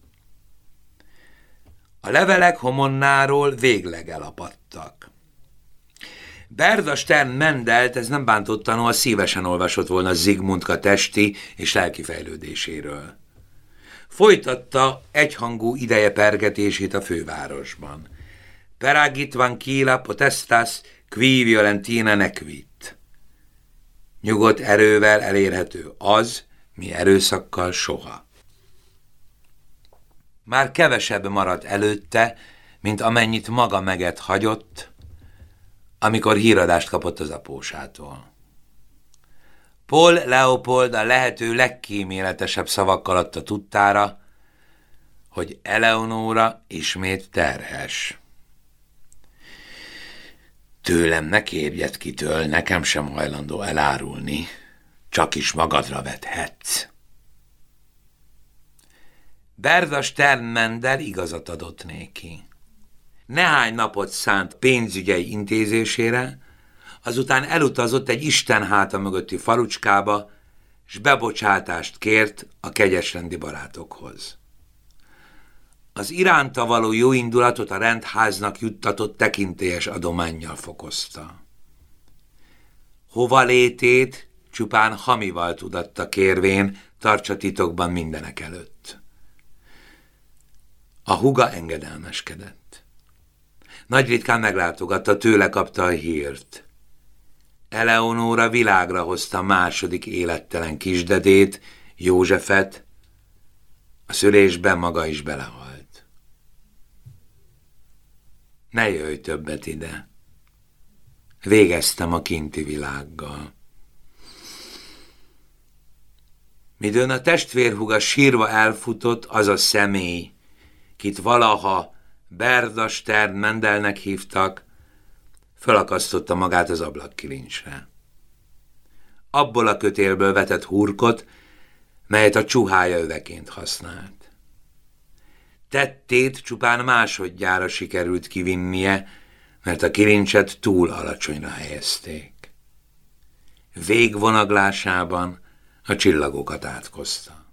A levelek homonnáról végleg elapadtak. Berda Stern Mendelt ez nem bántotta, a szívesen olvasott volna Zigmundka testi és lelki fejlődéséről. Folytatta egyhangú ideje pergetését a fővárosban. Peragit van kila potestas qui violentina nequit. Nyugodt erővel elérhető az, mi erőszakkal soha. Már kevesebb maradt előtte, mint amennyit maga meget hagyott, amikor híradást kapott az apósától. Paul Leopold a lehető legkíméletesebb szavakkal adta tudtára, hogy Eleonóra ismét terhes. Tőlem ne kérjed kitől, nekem sem hajlandó elárulni, csak is magadra vethetsz. Berda Sternmender igazat adott néki. Nehány napot szánt pénzügyei intézésére, azután elutazott egy Isten háta mögötti falucskába, s bebocsátást kért a kegyesrendi barátokhoz. Az iránta való jóindulatot a rendháznak juttatott tekintélyes adományjal fokozta. Hova létét csupán hamival tudatta kérvén, tartsa titokban mindenek előtt. A huga engedelmeskedett. Nagy ritkán meglátogatta, tőle kapta a hírt. Eleonóra világra hozta második élettelen kisdedét, Józsefet, a szülésben maga is belehalt. Ne jöjj többet ide. Végeztem a kinti világgal. Midőn a testvérhuga sírva elfutott, az a személy, kit valaha Berda Stern Mendelnek hívtak, fölakasztotta magát az ablakkilincsre. Abból a kötélből vetett hurkot, melyet a csuhája öveként használt. Tettét csupán másodjára sikerült kivinnie, mert a kilincset túl alacsonyra helyezték. Végvonaglásában a csillagokat átkozta.